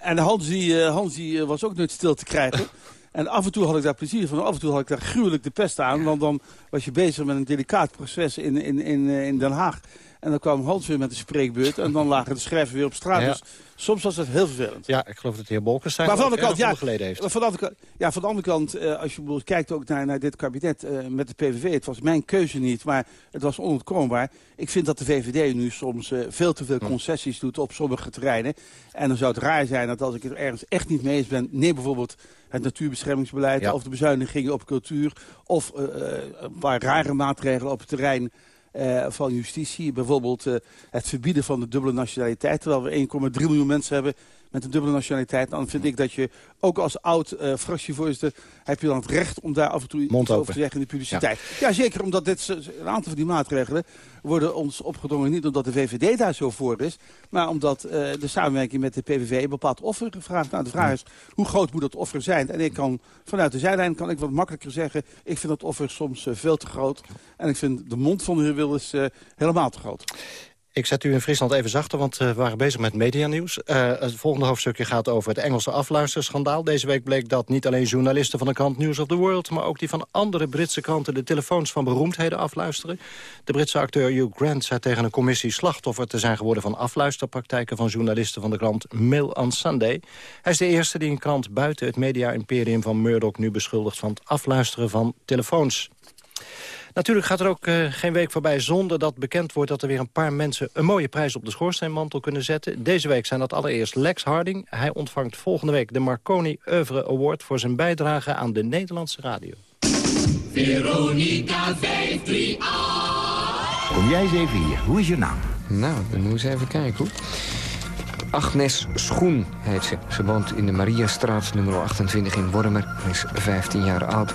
En, Hans, die, uh, Hans die was ook nooit stil te krijgen. En af en toe had ik daar plezier van. Af en toe had ik daar gruwelijk de pest aan. Want dan was je bezig met een delicaat proces in, in, in, in Den Haag. En dan kwam Hans weer met de spreekbeurt. En dan lagen de schrijvers weer op straat. Ja. Dus soms was het heel vervelend. Ja, ik geloof dat de heer Bolkers zijn maar van de kant, ja, geleden heeft. Van de andere kant, ja, van de andere kant, uh, als je bijvoorbeeld kijkt ook naar, naar dit kabinet uh, met de PVV. Het was mijn keuze niet, maar het was onontkoombaar. Ik vind dat de VVD nu soms uh, veel te veel concessies doet op sommige terreinen. En dan zou het raar zijn dat als ik er ergens echt niet mee eens ben... neem bijvoorbeeld het natuurbeschermingsbeleid ja. of de bezuinigingen op cultuur... of een paar rare maatregelen op het terrein... Uh, van justitie. Bijvoorbeeld uh, het verbieden van de dubbele nationaliteit. Terwijl we 1,3 miljoen mensen hebben met een dubbele nationaliteit. Dan vind ik dat je ook als oud uh, fractievoorzitter... heb je dan het recht om daar af en toe iets over te zeggen in de publiciteit. Ja. ja, zeker omdat dit, een aantal van die maatregelen worden ons opgedrongen. Niet omdat de VVD daar zo voor is. Maar omdat uh, de samenwerking met de PVV een bepaald offer gevraagd. Nou, de vraag is, hoe groot moet dat offer zijn? En ik kan vanuit de zijlijn kan ik wat makkelijker zeggen... ik vind dat offer soms uh, veel te groot. En ik vind de mond van de heer Wilders uh, helemaal te groot. Ik zet u in Friesland even zachter, want uh, we waren bezig met medianieuws. Uh, het volgende hoofdstukje gaat over het Engelse afluisterschandaal. Deze week bleek dat niet alleen journalisten van de krant News of the World... maar ook die van andere Britse kranten de telefoons van beroemdheden afluisteren. De Britse acteur Hugh Grant zei tegen een commissie slachtoffer te zijn geworden... van afluisterpraktijken van journalisten van de krant Mail on Sunday. Hij is de eerste die een krant buiten het media-imperium van Murdoch... nu beschuldigt van het afluisteren van telefoons. Natuurlijk gaat er ook uh, geen week voorbij zonder dat bekend wordt... dat er weer een paar mensen een mooie prijs op de schoorsteenmantel kunnen zetten. Deze week zijn dat allereerst Lex Harding. Hij ontvangt volgende week de Marconi Oeuvre Award... voor zijn bijdrage aan de Nederlandse radio. Veronica 538. Kom jij eens even hier. Hoe is je naam? Nou, dan moet eens even kijken hoor. Agnes Schoen heet ze. Ze woont in de Mariastraat nummer 28 in Wormer. Hij is 15 jaar oud.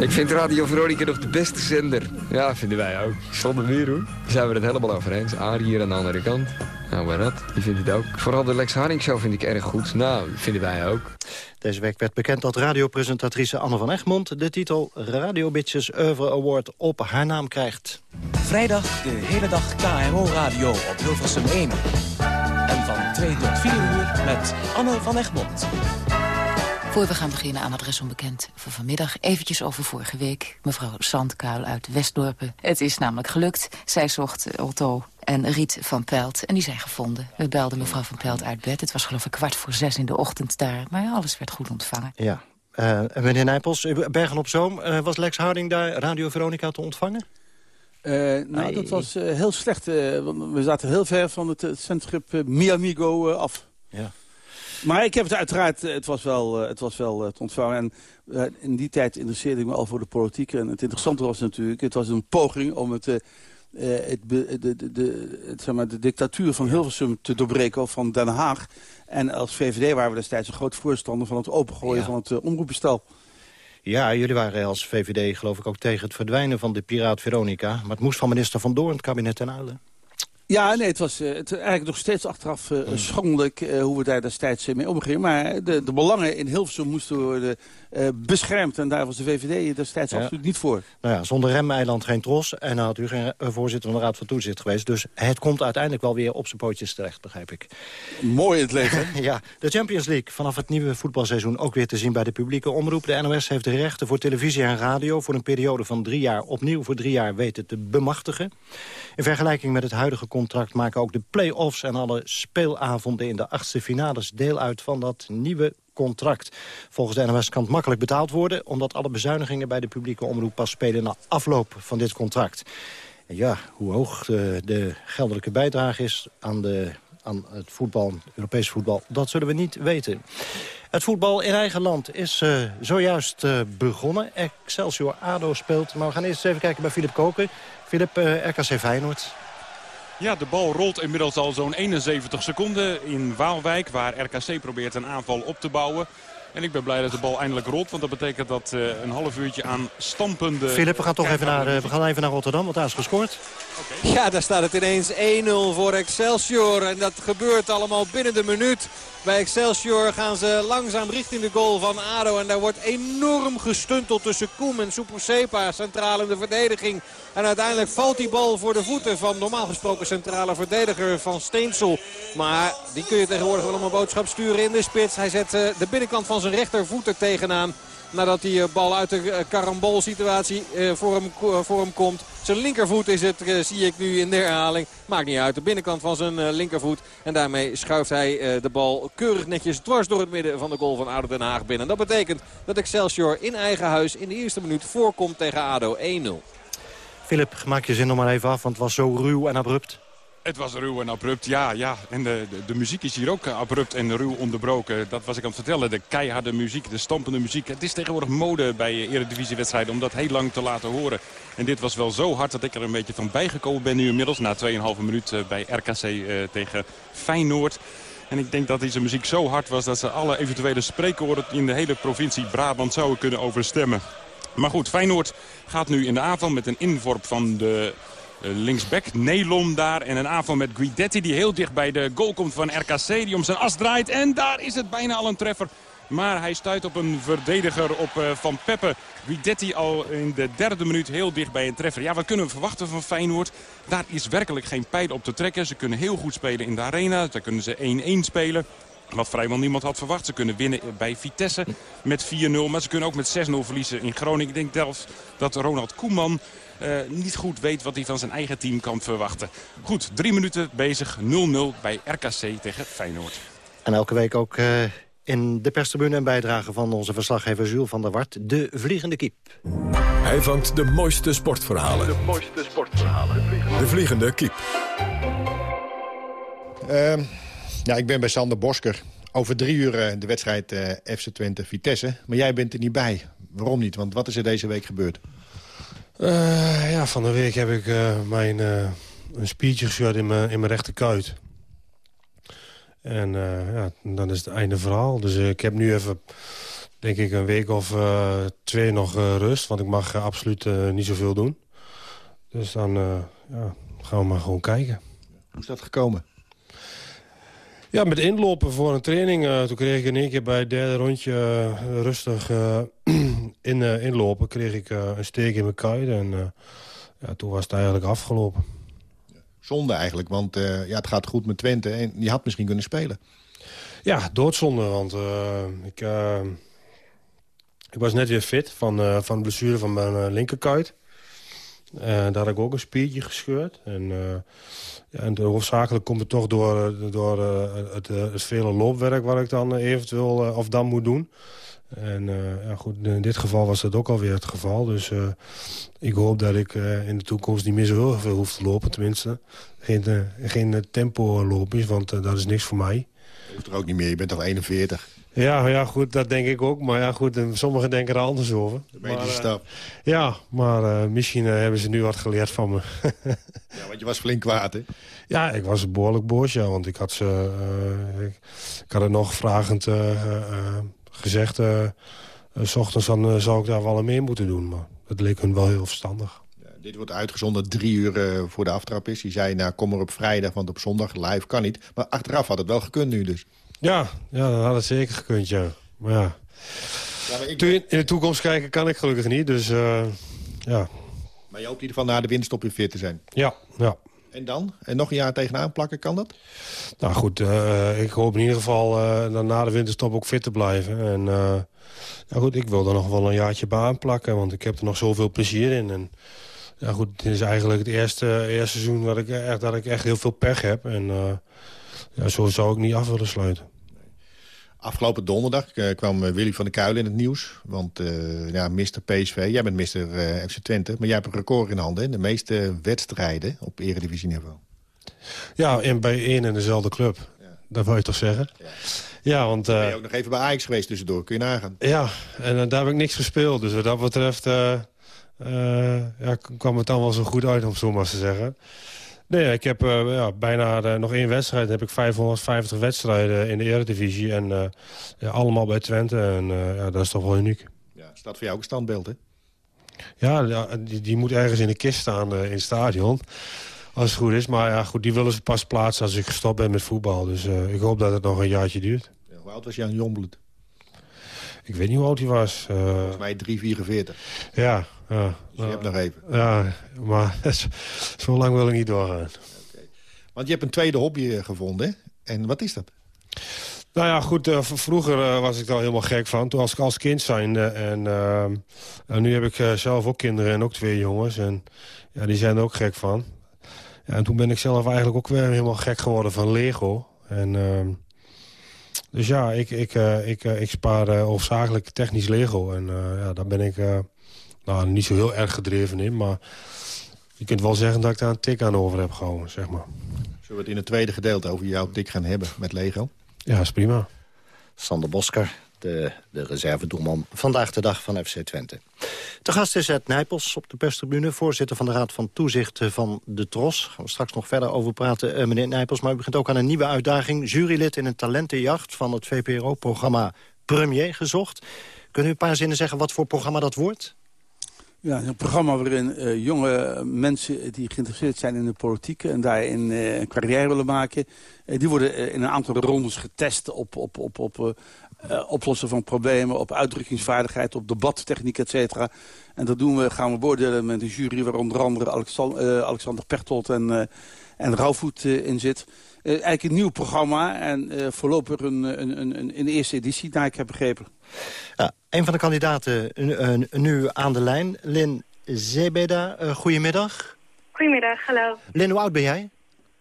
Ik vind Radio Veronica nog de beste zender. Ja, vinden wij ook. Zonder meer hoor. Daar zijn we het helemaal over eens. Arie hier aan de andere kant. Nou, maar dat, die vindt het ook. Vooral de Lex Haring show vind ik erg goed. Nou, vinden wij ook. Deze week werd bekend dat radiopresentatrice Anne van Egmond... de titel Radio Bitches Oeuvre Award op haar naam krijgt. Vrijdag de hele dag KRO Radio op Hilversum 1. En van 2 tot 4 uur met Anne van Egmond. Voor we gaan beginnen aan adres onbekend voor vanmiddag... eventjes over vorige week. Mevrouw Sandkuil uit Westdorpen. Het is namelijk gelukt. Zij zocht Otto en Riet van Pelt. En die zijn gevonden. We belden mevrouw van Pelt uit bed. Het was geloof ik kwart voor zes in de ochtend daar. Maar alles werd goed ontvangen. Ja. Uh, meneer Nijpels, Bergen op Zoom. Uh, was Lex Harding daar Radio Veronica te ontvangen? Uh, nou, nee. dat was heel slecht. we zaten heel ver van het, het centrum Miamigo af. Ja. Maar ik heb het uiteraard, het was wel, het was wel te ontvangen. En in die tijd interesseerde ik me al voor de politiek. En het interessante was natuurlijk, het was een poging om het uh, het, de, de, de, het, zeg maar, de dictatuur van Hilversum te doorbreken, of van Den Haag. En als VVD waren we destijds een groot voorstander van het opengooien van het uh, omroepbestel. Ja, jullie waren als VVD geloof ik ook tegen het verdwijnen van de Piraat Veronica. Maar het moest van minister Van Doorn, het kabinet ten Uilen. Ja, nee, het was uh, het, eigenlijk nog steeds achteraf uh, schandelijk uh, hoe we daar destijds mee omgingen. Maar de, de belangen in Hilversum moesten worden beschermd. En daar was de VVD destijds ja. absoluut niet voor. Nou ja, zonder remeiland geen tros. En dan had u geen voorzitter van de Raad van Toezicht geweest. Dus het komt uiteindelijk wel weer op zijn pootjes terecht, begrijp ik. Mooi het leven. ja, de Champions League vanaf het nieuwe voetbalseizoen ook weer te zien bij de publieke omroep. De NOS heeft de rechten voor televisie en radio voor een periode van drie jaar opnieuw voor drie jaar weten te bemachtigen. In vergelijking met het huidige contract maken ook de play-offs en alle speelavonden in de achtste finales deel uit van dat nieuwe contract. Volgens de NOS kan het makkelijk betaald worden... omdat alle bezuinigingen bij de publieke omroep pas spelen na afloop van dit contract. En ja, hoe hoog de, de geldelijke bijdrage is aan, de, aan het voetbal, Europees voetbal, dat zullen we niet weten. Het voetbal in eigen land is uh, zojuist uh, begonnen. Excelsior ADO speelt, maar we gaan eerst even kijken bij Filip Koken. Filip, RKC Feyenoord. Ja, de bal rolt inmiddels al zo'n 71 seconden in Waalwijk... waar RKC probeert een aanval op te bouwen. En ik ben blij dat de bal eindelijk rolt. Want dat betekent dat uh, een half uurtje aan stampende... Filip, we gaan toch even naar, uh, we gaan even naar Rotterdam, want daar is gescoord. Okay. Ja, daar staat het ineens 1-0 voor Excelsior. En dat gebeurt allemaal binnen de minuut. Bij Excelsior gaan ze langzaam richting de goal van ADO. En daar wordt enorm gestunteld tussen Koem en Sepa centraal in de verdediging. En uiteindelijk valt die bal voor de voeten van normaal gesproken centrale verdediger van Steensel. Maar die kun je tegenwoordig wel om een boodschap sturen in de spits. Hij zet de binnenkant van zijn rechtervoet er tegenaan. Nadat die bal uit de karambol situatie voor hem, voor hem komt. Zijn linkervoet is het, zie ik nu in de herhaling. Maakt niet uit, de binnenkant van zijn linkervoet. En daarmee schuift hij de bal keurig netjes dwars door het midden van de goal van ADO Den Haag binnen. Dat betekent dat Excelsior in eigen huis in de eerste minuut voorkomt tegen ADO 1-0. Filip, maak je zin nog maar even af, want het was zo ruw en abrupt. Het was ruw en abrupt, ja. ja. En de, de, de, muziek is hier ook abrupt en ruw onderbroken. Dat was ik aan het vertellen. De keiharde muziek, de stampende muziek. Het is tegenwoordig mode bij eredivisiewedstrijden om dat heel lang te laten horen. En dit was wel zo hard dat ik er een beetje van bijgekomen ben nu inmiddels. Na 2,5 minuut bij RKC uh, tegen Feyenoord. En ik denk dat deze muziek zo hard was dat ze alle eventuele spreekwoorden in de hele provincie Brabant zouden kunnen overstemmen. Maar goed, Feyenoord gaat nu in de aanval met een inworp van de linksback Nelon daar. En een aanval met Guidetti die heel dicht bij de goal komt van RKC. Die om zijn as draait. En daar is het bijna al een treffer. Maar hij stuit op een verdediger op uh, Van Peppe. Guidetti al in de derde minuut heel dicht bij een treffer. Ja, wat kunnen we verwachten van Feyenoord? Daar is werkelijk geen pijl op te trekken. Ze kunnen heel goed spelen in de arena. Daar kunnen ze 1-1 spelen. Wat vrijwel niemand had verwacht. Ze kunnen winnen bij Vitesse met 4-0. Maar ze kunnen ook met 6-0 verliezen in Groningen. Ik denk zelfs dat Ronald Koeman niet goed weet wat hij van zijn eigen team kan verwachten. Goed, drie minuten bezig. 0-0 bij RKC tegen Feyenoord. En elke week ook uh, in de perstribune een bijdrage van onze verslaggever Jules van der Wart. De Vliegende Kiep. Hij vangt de mooiste sportverhalen. De mooiste sportverhalen. De Vliegende, de vliegende Kiep. Uh, ja, ik ben bij Sander Bosker. Over drie uur uh, de wedstrijd uh, FC Twente Vitesse. Maar jij bent er niet bij. Waarom niet? Want wat is er deze week gebeurd? Uh, ja, van de week heb ik mijn een spiertje gescheurd in mijn, in mijn rechterkuit. En ja, dan is het einde verhaal. Dus ik heb nu even denk ik een week of uh, twee nog uh, rust. Want ik mag uh, absoluut niet zoveel doen. Dus dan ja, gaan we maar gewoon kijken. Hoe is dat gekomen? Ja, met inlopen voor een training. toen kreeg ik in één keer bij het derde rondje rustig in, inlopen... kreeg ik een steek in mijn kuit. En ja, toen was het eigenlijk afgelopen. Zonde eigenlijk, want ja, het gaat goed met Twente. En je had misschien kunnen spelen. Ja, doodzonde, want ik ik was net weer fit van, van de blessure van mijn linkerkuit. Daar had ik ook een spiertje gescheurd. En, en hoofdzakelijk komt het toch door, door het, het, vele loopwerk... wat ik dan eventueel of dan moet doen. En ja, goed, in dit geval was dat ook alweer het geval. Dus ik hoop dat ik in de toekomst niet meer zo heel veel hoef te lopen. Tenminste, geen, geen tempo loopjes, want dat is niks voor mij. Je hoeft er ook niet meer, je bent al 41. Ja, ja, goed, dat denk ik ook. Maar ja, goed, sommigen denken er anders over. De medische stap. Ja, maar uh, misschien uh, hebben ze nu wat geleerd van me. ja, want je was flink kwaad, hè? Ja, ik was behoorlijk boos, ja. Want ik had, ze, ik, ik, had het nog vragend gezegd... s ochtends dan zou ik daar wel mee moeten doen. Maar dat leek hun wel heel verstandig. Ja, dit wordt uitgezonden drie uur voor de aftrap is. Die zei, nou, kom er op vrijdag, want op zondag live kan niet. Maar achteraf had het wel gekund nu dus. Ja, ja dat had het zeker gekund, ja. Maar ja. ja maar ik... In de toekomst kijken kan ik gelukkig niet, dus uh, ja. Maar je hoopt in ieder geval na de winststop weer fit te zijn? Ja, ja. En dan? En nog een jaar tegenaan plakken, kan dat? Nou goed, uh, ik hoop in ieder geval uh, na de winterstop ook fit te blijven. En uh, ja goed, ik wil er nog wel een jaartje bij aanplakken, want ik heb er nog zoveel plezier in. En ja goed, dit is eigenlijk het eerste, eerste seizoen dat ik, echt, dat ik echt heel veel pech heb. En ja, zo zou ik niet af willen sluiten. Afgelopen donderdag uh, kwam eh, Willy van der Kuilen in het nieuws. Want uh, ja, Mr. PSV, jij bent Mr. Uh, FC Twente... maar jij hebt een record in handen. De meeste wedstrijden op eredivisieniveau. Ja, in, bij één en dezelfde club. Ja. Dat wil je toch zeggen? Ja, ja want... ben je ook nog even bij Ajax geweest tussendoor, kun je nagaan. Ja, en daar heb ik niks gespeeld. Dus wat dat betreft ja, kwam het dan wel zo goed uit, om zo maar te zeggen. Nee, ik heb uh, ja, bijna uh, nog één wedstrijd. heb ik 550 wedstrijden in de Eredivisie. En uh, ja, allemaal bij Twente. En ja, dat is toch wel uniek. Ja, staat voor jou ook een standbeeld, hè? Ja, ja die, die, moet ergens in de kist staan in het stadion. Als het goed is. Maar ja, goed, die willen ze pas plaatsen als ik gestopt ben met voetbal. Dus ik hoop dat het nog een jaartje duurt. Ja, hoe oud was Jan Jongbloed? Ik weet niet hoe oud hij was. Volgens mij 3,44. Ja, ja. Dus je hebt nog even. Ja, maar zo lang wil ik niet doorgaan. Okay. Want je hebt een tweede hobby eh, gevonden. En wat is dat? Nou ja, goed, uh, vroeger uh, was ik daar helemaal gek van. Toen was ik als kind zijnde. En uh, nu heb ik zelf ook kinderen en ook twee jongens. En ja, die zijn er ook gek van. Ja, en toen ben ik zelf eigenlijk ook weer helemaal gek geworden van Lego. En, ehm, dus ja, ik, ik, ik, ik spaar hoofdzakelijk technisch Lego. En ja, daar ben ik nou, niet zo heel erg gedreven in, maar je kunt wel zeggen dat ik daar een tik aan over heb gehouden, zeg maar. Zullen we het in het tweede gedeelte over jouw tik gaan hebben met Lego? Ja, is prima. Sander Bosker, de, de reservedoelman vandaag de dag van FC Twente. De gast is Ed Nijpels op de perstribune, voorzitter van de Raad van Toezicht van de TROS. Gaan we straks nog verder over praten, uh, meneer Nijpels. Maar u begint ook aan een nieuwe uitdaging. Jurylid in een talentenjacht van het VPRO-programma Premier gezocht. Kunnen u een paar zinnen zeggen wat voor programma dat wordt? Ja, een programma waarin uh, jonge mensen die geïnteresseerd zijn in de politiek... en daarin uh, een carrière willen maken... Uh, die worden in een aantal rondes getest op, op, op, op oplossen van problemen... op uitdrukkingsvaardigheid, op debattechniek, et cetera. En dat doen we, gaan we beoordelen met een jury... waar onder andere Alexander, Alexander en, en Rauwvoet in zit... eigenlijk een nieuw programma en voorlopig een, een, een, een, een eerste editie, naar ik heb begrepen. Ja, een van de kandidaten nu aan de lijn, Lin Zebeda. Uh, goedemiddag. Goedemiddag, hallo. Lin, hoe oud ben jij?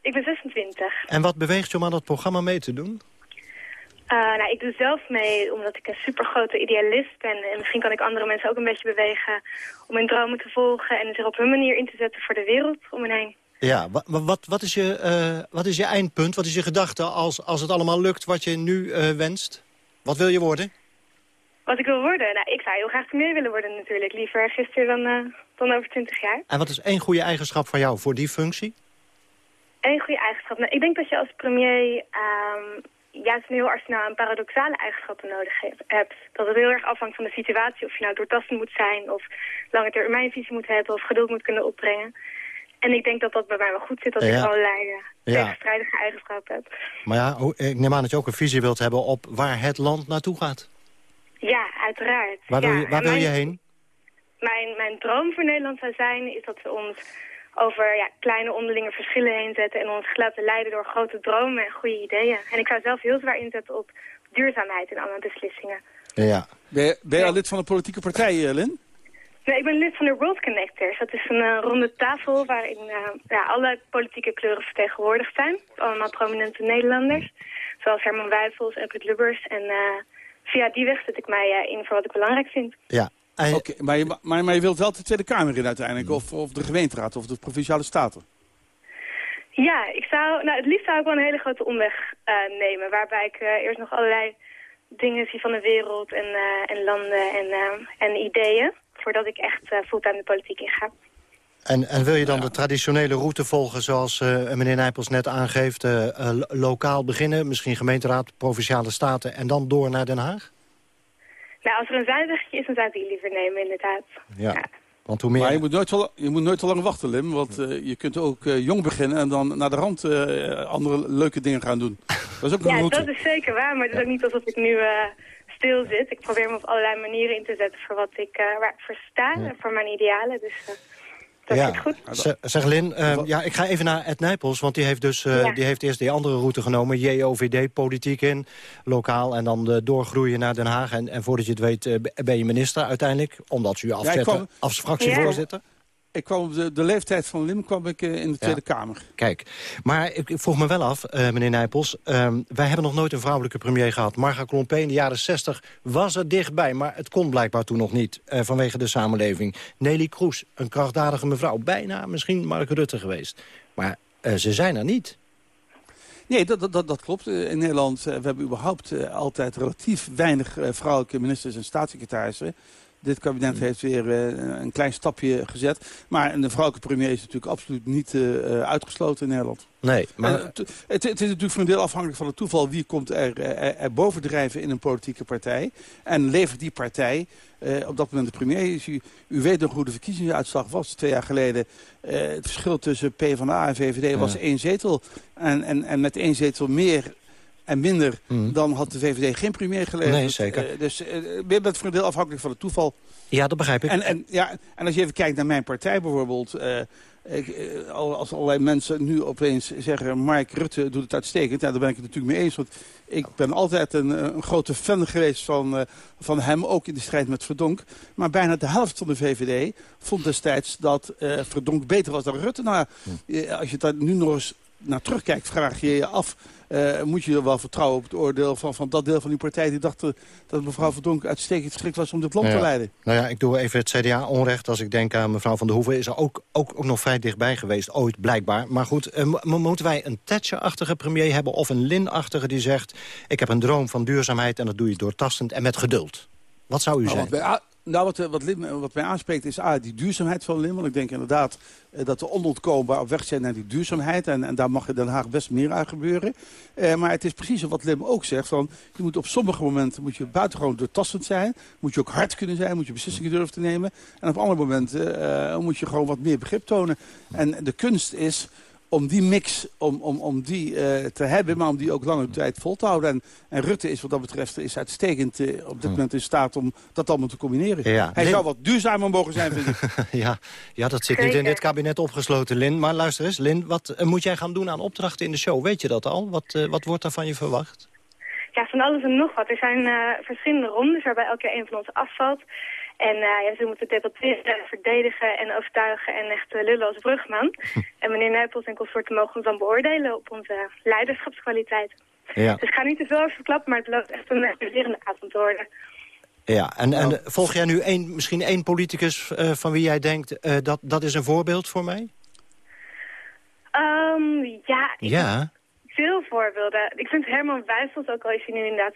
Ik ben 26. En wat beweegt je om aan dat programma mee te doen? Uh, nou, ik doe zelf mee omdat ik een supergrote idealist ben. En misschien kan ik andere mensen ook een beetje bewegen om hun dromen te volgen... en zich op hun manier in te zetten voor de wereld om me heen. Ja, wat, wat, wat, is, je, uh, wat is je eindpunt? Wat is je gedachte als, als het allemaal lukt wat je nu uh, wenst? Wat wil je worden? Wat ik wil worden? Nou, ik zou heel graag premier willen worden natuurlijk. Liever gisteren dan, uh, dan over twintig jaar. En wat is één goede eigenschap van jou voor die functie? Eén goede eigenschap? Nou, ik denk dat je als premier um, juist een heel arsenaal aan paradoxale eigenschappen nodig he- hebt. Dat het heel erg afhangt van de situatie. Of je nou doortastend moet zijn, of lange termijnvisie moet hebben, of geduld moet kunnen opbrengen. En ik denk dat dat bij mij wel goed zit, dat Ja. ik allerlei Ja. tegenstrijdige eigenschappen heb. Maar ja, ik neem aan dat je ook een visie wilt hebben op waar het land naartoe gaat. Ja, uiteraard. Waar wil Ja, je, waar je heen? Mijn, mijn droom voor Nederland zou zijn, is dat we ons over ja, kleine onderlinge verschillen heen zetten en ons laten leiden door grote dromen en goede ideeën. En ik zou zelf heel zwaar inzetten op duurzaamheid in alle beslissingen. Ja. Ben je, ben je al lid van een politieke partij, eh, Lin? Nee, ik ben lid van de World Connectors. Dat is een eh, ronde tafel waarin eh, ja, alle politieke kleuren vertegenwoordigd zijn. Allemaal prominente Nederlanders. Zoals Herman Wijfels en Ruud Lubbers. En eh, via die weg zet ik mij eh, in voor wat ik belangrijk vind. Ja. Oké, maar, je, maar, maar je wilt wel de Tweede Kamer in uiteindelijk, of, of de gemeenteraad, of de provinciale staten. Ja, ik zou, nou, het liefst zou ik wel een hele grote omweg eh, nemen. Waarbij ik eh, eerst nog allerlei dingen zie van de wereld en, eh, en landen en, en ideeën. Voordat ik echt eh fulltime de politiek inga. En, en wil je dan de traditionele route volgen zoals eh, meneer Nijpels net aangeeft? eh, lo- lokaal beginnen, misschien gemeenteraad, provinciale staten... en dan door naar Den Haag? Nou, als er een zijwegje is, dan zou ik die liever nemen, inderdaad. Ja. Want hoe meer... Maar je moet nooit zo, je moet nooit te lang wachten, Lim. Want eh, je kunt ook jong beginnen en dan naar de rand eh, andere leuke dingen gaan doen. Dat is ook een Ja, route. dat is zeker waar, maar het is ook niet alsof ik nu eh, stil zit. Ik probeer me op allerlei manieren in te zetten voor wat ik, eh, waar ik voor sta en voor mijn idealen. Dus eh, dat ja. is goed. Z- Zeg Lin, eh, ja, ik ga even naar Ed Nijpels, want die heeft, dus, eh, Ja. die heeft eerst die andere route genomen. JOVD, politiek in, lokaal, en dan eh, doorgroeien naar Den Haag. En, en voordat je het weet ben je minister uiteindelijk, omdat ze u Ja, afzetten kwam- als fractievoorzitter. Ik kwam op de, de leeftijd van Lim kwam ik eh, in de Tweede Kamer. Kijk, maar ik, ik vroeg me wel af, eh, meneer Nijpels... ehm, wij hebben nog nooit een vrouwelijke premier gehad. Marga Klompé in de jaren 60 was er dichtbij, maar het kon blijkbaar toen nog niet... eh, vanwege de samenleving. Nelly Kroes, een krachtdadige mevrouw. Bijna misschien Mark Rutte geweest. Maar ze zijn er niet. Nee, dat, dat, dat, klopt. In Nederland uh, we hebben überhaupt uh, altijd relatief weinig uh, vrouwelijke ministers en staatssecretarissen. Dit kabinet heeft weer uh, een klein stapje gezet. Maar een vrouwelijke premier is natuurlijk absoluut niet uh, uitgesloten in Nederland. Nee, maar... Het, het, het, is natuurlijk voor een deel afhankelijk van het toeval... wie komt er, er, er bovendrijven in een politieke partij. En levert die partij uh, op dat moment de premier is. U, u weet nog hoe de verkiezingsuitslag was twee jaar geleden. Uh, het verschil tussen PvdA en VVD ja. was één zetel. En, en, en met één zetel meer en minder, mm. dan had de VVD geen premier geleverd. Nee, zeker. Uh, dus uh, je bent voor een deel afhankelijk van het toeval. Ja, dat begrijp ik. En, en, ja, en als je even kijkt naar mijn partij bijvoorbeeld... Uh, ik, als allerlei mensen nu opeens zeggen... Mark Rutte doet het uitstekend, ja, daar ben ik het natuurlijk mee eens. Want ik ben altijd een, een grote fan geweest van, uh, van hem, ook in de strijd met Verdonk. Maar bijna de helft van de VVD vond destijds dat uh, Verdonk beter was dan Rutte. Nou, als je daar nu nog eens naar terugkijkt, vraag je je af... Uh, moet je wel vertrouwen op het oordeel van, van dat deel van die partij... die dacht dat mevrouw Verdonk uitstekend geschikt was om dit land ja. te leiden. Nou ja, ik doe even het CDA onrecht. Als ik denk aan mevrouw Van der Hoeven... is er ook, ook, ook nog vrij dichtbij geweest, ooit blijkbaar. Maar goed, uh, moeten wij een Thatcher-achtige premier hebben... of een Lin-achtige die zegt... ik heb een droom van duurzaamheid en dat doe je doortastend en met geduld. Wat zou u nou, zeggen? Nou, wat, wat, Lim, wat mij aanspreekt is ah, die duurzaamheid van Lim. Want ik denk inderdaad uh, dat we onontkoombaar op weg zijn naar die duurzaamheid. En, en daar mag in Den Haag best meer aan gebeuren. Uh, maar het is precies wat Lim ook zegt. Van, je moet op sommige momenten moet je buitengewoon doortastend zijn. Moet je ook hard kunnen zijn. Moet je beslissingen durven te nemen. En op andere momenten uh, moet je gewoon wat meer begrip tonen. En de kunst is om die mix, om, om, om die uh, te hebben, maar om die ook lange tijd vol te houden. En, en Rutte is wat dat betreft is uitstekend uh, op dit moment in staat om dat allemaal te combineren. Ja. Hij Lin... zou wat duurzamer mogen zijn, vind ik. ja. ja, dat zit niet in dit kabinet opgesloten, Lin. Maar luister eens, Lin, wat uh, moet jij gaan doen aan opdrachten in de show? Weet je dat al? Wat, wat wordt daar van je verwacht? Ja, van alles en nog wat. Er zijn verschillende rondes waarbij elke keer een van ons afvalt. En uh, ja, ze moeten debatteren, verdedigen en overtuigen en echt uh, lullen als brugman. en meneer Nijpels en consorten mogen ons dan beoordelen op onze leiderschapskwaliteit. Ja. Dus ik ga niet te veel over verklappen, maar het belooft echt een amuserende avond te worden. Ja, en, en volg jij nu één, misschien één politicus uh, van wie jij denkt... dat, dat is een voorbeeld voor mij? Um, ja, ja, veel voorbeelden. Ik vind Herman Wijfels, ook al is hij nu inderdaad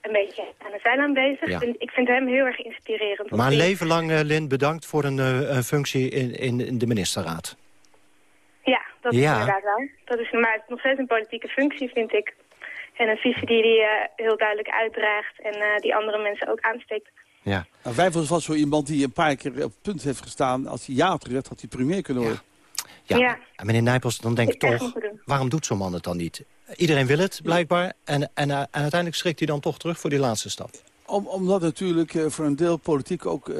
een beetje aan de zijlijn bezig. Ja. Ik vind hem heel erg inspirerend. Maar een leven lang, uh, Lin, bedankt voor een, uh, een functie in, in, in, de ministerraad. Ja, dat ja. is inderdaad wel. Dat is maar nog steeds een politieke functie, vind ik. En een visie die hij heel duidelijk uitdraagt en die andere mensen ook aansteekt. Ja. Nou, Wijfels was zo iemand die een paar keer op het punt heeft gestaan. Als hij ja had gezegd, had hij premier kunnen worden. Ja, ja. En meneer Nijpels, dan denk ik toch, waarom doet zo'n man het dan niet? Iedereen wil het, blijkbaar. En, en, en uiteindelijk schrikt hij dan toch terug voor die laatste stap. Om, omdat natuurlijk uh, voor een deel politiek ook uh,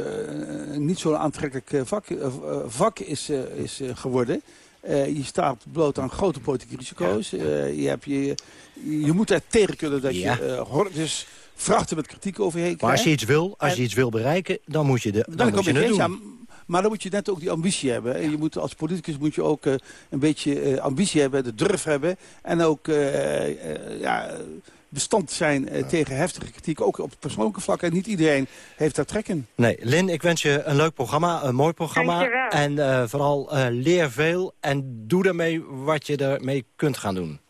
niet zo'n aantrekkelijk uh, vak, vak is, is geworden. je staat bloot aan grote politieke risico's. je, hebt je, je moet er tegen kunnen dat ja. je... dus vrachten met kritiek over je heen Maar als je iets wil, als je iets wil bereiken, dan moet je, de, dan, dan moet je het doen. Ja, maar dan moet je net ook die ambitie hebben. En je moet, als politicus moet je ook uh, een beetje uh, ambitie hebben, de durf hebben. En ook uh, ja, bestand zijn tegen heftige kritiek, ook op persoonlijke vlak. En niet iedereen heeft daar trek in. Nee, Lin, ik wens je een leuk programma, een mooi programma. En vooral leer veel en doe ermee wat je ermee kunt gaan doen.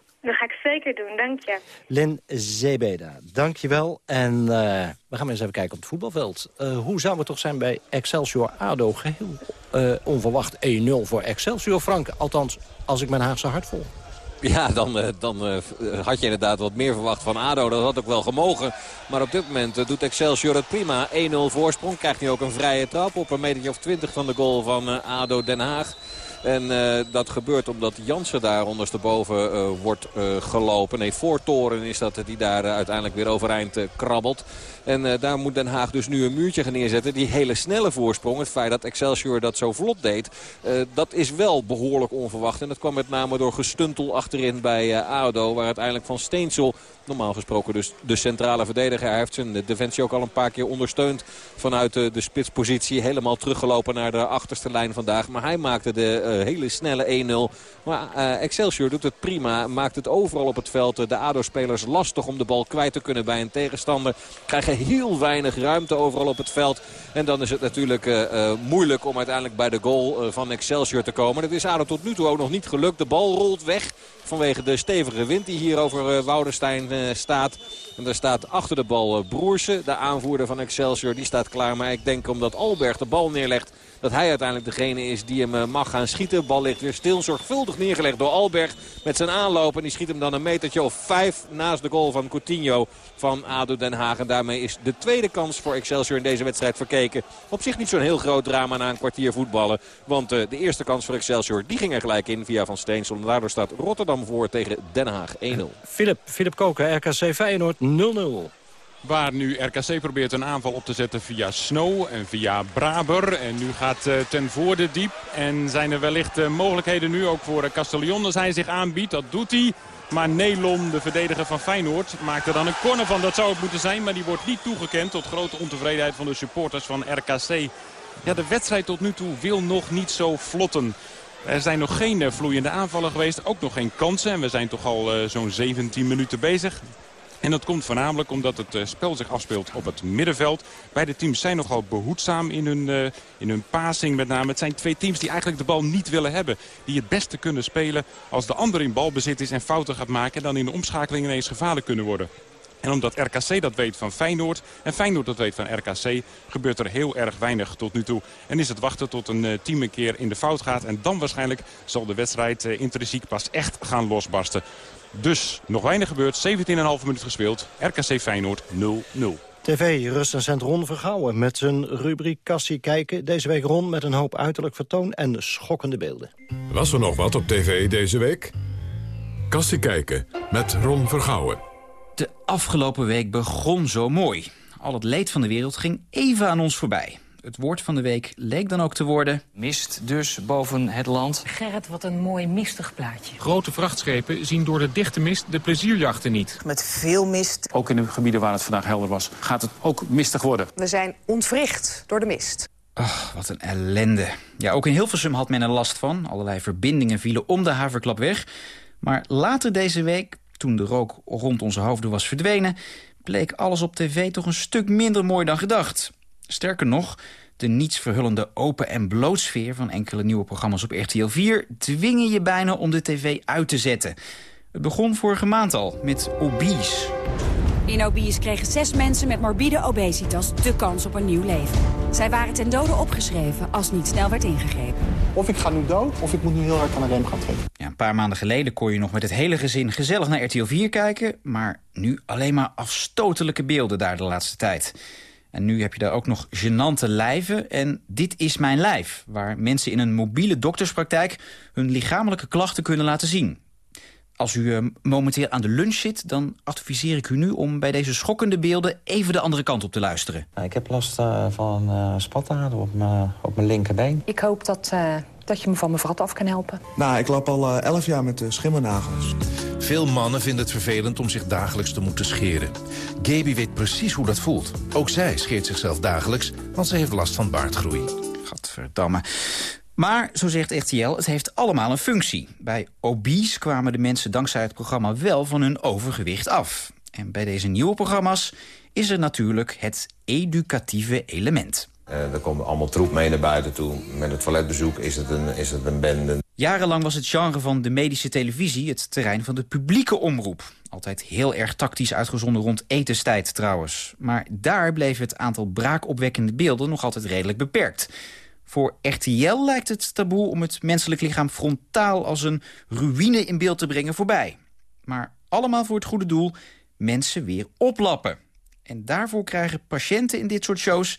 Zeker doen, dank je. Lin Zebeda, dank je wel. En uh, we gaan eens even kijken op het voetbalveld. Uh, hoe zou het toch zijn bij Excelsior-ADO? Geheel uh, onverwacht 1-0 voor Excelsior, Frank. Althans, als ik mijn Haagse hart volg. Ja, dan, dan had je inderdaad wat meer verwacht van ADO. Dat had ook wel gemogen. Maar op dit moment doet Excelsior het prima. 1-0 voorsprong. Krijgt nu ook een vrije trap op een metertje of 20 van de goal van ADO Den Haag. En uh, dat gebeurt omdat Jansen daar ondersteboven uh, wordt uh, gelopen. Nee, voor Toren is dat die daar uiteindelijk weer overeind krabbelt. En daar moet Den Haag dus nu een muurtje gaan neerzetten. Die hele snelle voorsprong, het feit dat Excelsior dat zo vlot deed... dat is wel behoorlijk onverwacht. En dat kwam met name door gestuntel achterin bij ADO... waar uiteindelijk Van Steensel normaal gesproken dus de centrale verdediger. Heeft zijn defensie ook al een paar keer ondersteund vanuit de, de spitspositie. Helemaal teruggelopen naar de achterste lijn vandaag. Maar hij maakte de hele snelle 1-0. Maar Excelsior doet het prima. Maakt het overal op het veld. De ADO-spelers lastig om de bal kwijt te kunnen bij een tegenstander. Krijgen heel weinig ruimte overal op het veld. En dan is het natuurlijk uh, moeilijk om uiteindelijk bij de goal van Excelsior te komen. Dat is ADO tot nu toe ook nog niet gelukt. De bal rolt weg vanwege de stevige wind die hier over Woudenstein staat. En daar staat achter de bal Broersen, de aanvoerder van Excelsior. Die staat klaar, maar ik denk omdat Alberg de bal neerlegt dat hij uiteindelijk degene is die hem eh, mag gaan schieten. Bal ligt weer stil, zorgvuldig neergelegd door Alberg met zijn aanloop. En die schiet hem dan een metertje of vijf naast de goal van Coutinho van ADO Den Haag. En daarmee is de tweede kans voor Excelsior in deze wedstrijd verkeken. Op zich niet zo'n heel groot drama na een kwartier voetballen. Want uh, de eerste kans voor Excelsior die ging er gelijk in via Van Steensel. En daardoor staat Rotterdam voor tegen Den Haag 1-0. Philip, Philip Koken, RKC Feyenoord 0-0. Waar nu RKC probeert een aanval op te zetten via Snow en via Braber. En nu gaat uh, ten voorde diep. En zijn er wellicht uh, mogelijkheden nu ook voor uh, Castellion als hij zich aanbiedt. Dat doet hij. Maar Nelon, de verdediger van Feyenoord, maakt er dan een corner van. Dat zou het moeten zijn, maar die wordt niet toegekend. Tot grote ontevredenheid van de supporters van RKC. Ja, de wedstrijd tot nu toe wil nog niet zo vlotten. Er zijn nog geen vloeiende aanvallen geweest. Ook nog geen kansen. En we zijn toch al zo'n 17 minuten bezig. En dat komt voornamelijk omdat het eh, spel zich afspeelt op het middenveld. Beide teams zijn nogal behoedzaam in hun, uh, in hun passing met name. Het zijn twee teams die eigenlijk de bal niet willen hebben. Die het beste kunnen spelen als de ander in balbezit is en fouten gaat maken. En dan in de omschakeling ineens gevaarlijk kunnen worden. En omdat RKC dat weet van Feyenoord en Feyenoord dat weet van RKC... gebeurt er heel erg weinig tot nu toe. En is het wachten tot een uh, team een keer in de fout gaat. En dan waarschijnlijk zal de wedstrijd intrinsiek pas echt gaan losbarsten. Dus nog weinig gebeurd. 17,5 minuut gespeeld. RKC Feyenoord 0-0. TV Rustcent Ron Vergouwen met zijn rubriek Kassie Kijken. Deze week Ron met een hoop uiterlijk vertoon en schokkende beelden. Was er nog wat op tv deze week? Kassie Kijken met Ron Vergouwen. De afgelopen week begon zo mooi. Al het leed van de wereld ging even aan ons voorbij. Het woord van de week leek dan ook te worden... Mist dus boven het land. Gerrit, wat een mooi mistig plaatje. Grote vrachtschepen zien door de dichte mist de plezierjachten niet. Met veel mist. Ook in de gebieden waar het vandaag helder was, gaat het ook mistig worden. We zijn ontwricht door de mist. Ach, wat een ellende. Ja, ook in Hilversum had men er last van. Allerlei verbindingen vielen om de haverklap weg. Maar later deze week, toen de rook rond onze hoofden was verdwenen... bleek alles op tv toch een stuk minder mooi dan gedacht. Sterker nog, de nietsverhullende open- en blootsfeer... van enkele nieuwe programma's op RTL 4... dwingen je bijna om de tv uit te zetten. Het begon vorige maand al met Obese. In Obese kregen zes mensen met morbide obesitas de kans op een nieuw leven. Zij waren ten dode opgeschreven als niet snel werd ingegrepen. Of ik ga nu dood, of ik moet nu heel hard aan de rem gaan trekken. Ja, een paar maanden geleden kon je nog met het hele gezin gezellig naar RTL 4 kijken... maar nu alleen maar afstotelijke beelden daar de laatste tijd. En nu heb je daar ook nog genante lijven en Dit is mijn lijf... waar mensen in een mobiele dokterspraktijk hun lichamelijke klachten kunnen laten zien. Als u uh, momenteel aan de lunch zit, dan adviseer ik u nu om bij deze schokkende beelden even de andere kant op te luisteren. Ik heb last uh, van uh, spataden op mijn op mijn linkerbeen. Ik hoop dat, dat je me van mijn vrat af kan helpen. Nou, ik loop al elf jaar met schimmernagels. Veel mannen vinden het vervelend om zich dagelijks te moeten scheren. Gaby weet precies hoe dat voelt. Ook zij scheert zichzelf dagelijks, want ze heeft last van baardgroei. Gadverdamme. Maar, zo zegt RTL, het heeft allemaal een functie. Bij obese kwamen de mensen dankzij het programma wel van hun overgewicht af. En bij deze nieuwe programma's is er natuurlijk het educatieve element. Uh, er komt allemaal troep mee naar buiten toe. Met het toiletbezoek is het een, is het een bende. Jarenlang was het genre van de medische televisie het terrein van de publieke omroep. Altijd heel erg tactisch uitgezonden rond etenstijd trouwens. Maar daar bleef het aantal braakopwekkende beelden nog altijd redelijk beperkt. Voor RTL lijkt het taboe om het menselijk lichaam frontaal als een ruïne in beeld te brengen voorbij. Maar allemaal voor het goede doel, mensen weer oplappen. En daarvoor krijgen patiënten in dit soort shows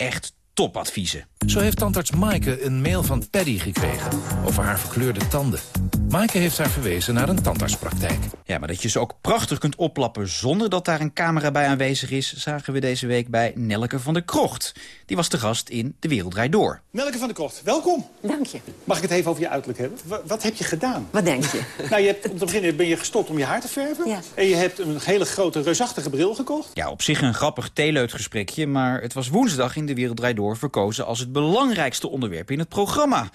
echt topadviezen. Zo heeft tandarts Maaike een mail van Paddy gekregen over haar verkleurde tanden. Maaike heeft haar verwezen naar een tandartspraktijk. Ja, maar dat je ze ook prachtig kunt oplappen zonder dat daar een camera bij aanwezig is... zagen we deze week bij Nelke van der Krocht. Die was te gast in De Wereld Draait Door. Nelke van der Krocht, welkom. Dank je. Mag ik het even over je uiterlijk hebben? W wat heb je gedaan? Wat denk je? nou, je hebt, om te beginnen ben je gestopt om je haar te verven. Ja. En je hebt een hele grote, reusachtige bril gekocht. Ja, op zich een grappig theeleutgesprekje... maar het was woensdag in De Wereld Draait Door verkozen als het belangrijkste onderwerp in het programma.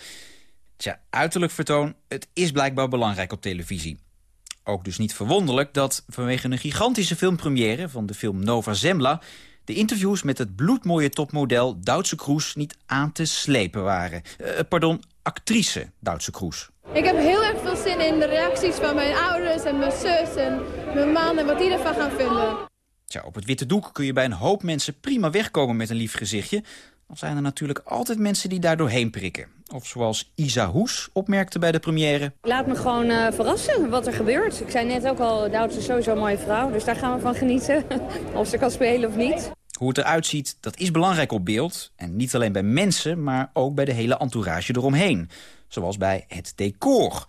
Tja, uiterlijk vertoon, het is blijkbaar belangrijk op televisie. Ook dus niet verwonderlijk dat vanwege een gigantische filmpremière van de film Nova Zembla... de interviews met het bloedmooie topmodel Duitse Kroes niet aan te slepen waren. Uh, pardon, actrice Duitse Kroes. Ik heb heel erg veel zin in de reacties van mijn ouders en mijn zus en mijn man en wat die ervan gaan vinden. Tja, op het witte doek kun je bij een hoop mensen prima wegkomen met een lief gezichtje... Dan zijn er natuurlijk altijd mensen die daar doorheen prikken. Of zoals Isa Hoes opmerkte bij de première. Laat me gewoon uh, verrassen wat er gebeurt. Ik zei net ook al, Douds is sowieso een mooie vrouw. Dus daar gaan we van genieten. of ze kan spelen of niet. Hoe het eruit ziet, dat is belangrijk op beeld. En niet alleen bij mensen, maar ook bij de hele entourage eromheen. Zoals bij het decor.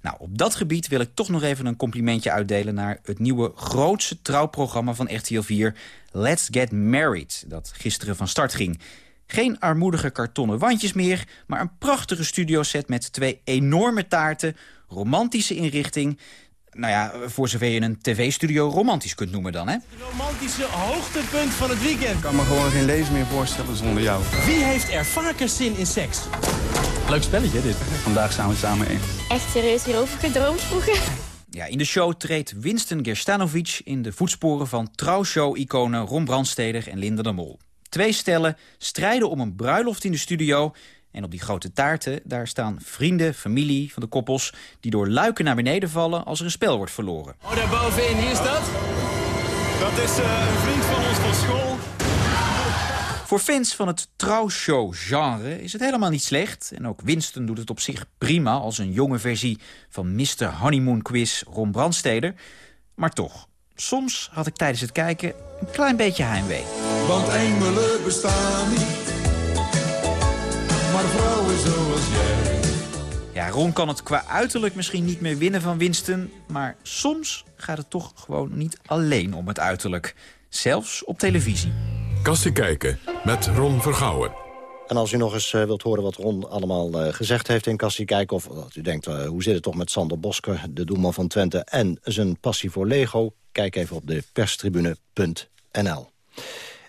Nou, op dat gebied wil ik toch nog even een complimentje uitdelen... naar het nieuwe grootste trouwprogramma van RTL 4... Let's Get Married, dat gisteren van start ging. Geen armoedige kartonnen wandjes meer, maar een prachtige studioset met twee enorme taarten, romantische inrichting. Nou ja, voor zover je een tv-studio romantisch kunt noemen dan, hè? Het romantische hoogtepunt van het weekend. Ik kan me gewoon geen leven meer voorstellen zonder jou. Wie heeft er vaker zin in seks? Leuk spelletje, dit. Vandaag staan we samen in. Echt serieus hierover gedroomd vroeger? Ja, in de show treedt Winston Gerstanovic in de voetsporen van trouwshow-iconen Ron Brandsteder en Linda de Mol. Twee stellen strijden om een bruiloft in de studio... En op die grote taarten, daar staan vrienden, familie van de koppels... die door luiken naar beneden vallen als er een spel wordt verloren. Oh, daar bovenin, wie is dat? Dat is uh, een vriend van ons van school. Voor fans van het trouwshow-genre is het helemaal niet slecht. En ook Winston doet het op zich prima als een jonge versie van Mr. Honeymoon Quiz Ron Brandsteder. Maar toch, soms had ik tijdens het kijken een klein beetje heimwee. Want engelen bestaan niet, maar vrouwen zoals jij. Ja, Ron kan het qua uiterlijk misschien niet meer winnen van Winston... maar soms gaat het toch gewoon niet alleen om het uiterlijk. Zelfs op televisie. Kassie kijken met Ron Vergouwen. En als u nog eens uh, wilt horen wat Ron allemaal uh, gezegd heeft in Kassie kijken... of u denkt, uh, hoe zit het toch met Sander Bosker, de doelman van Twente... en zijn passie voor Lego, kijk even op de perstribune.nl.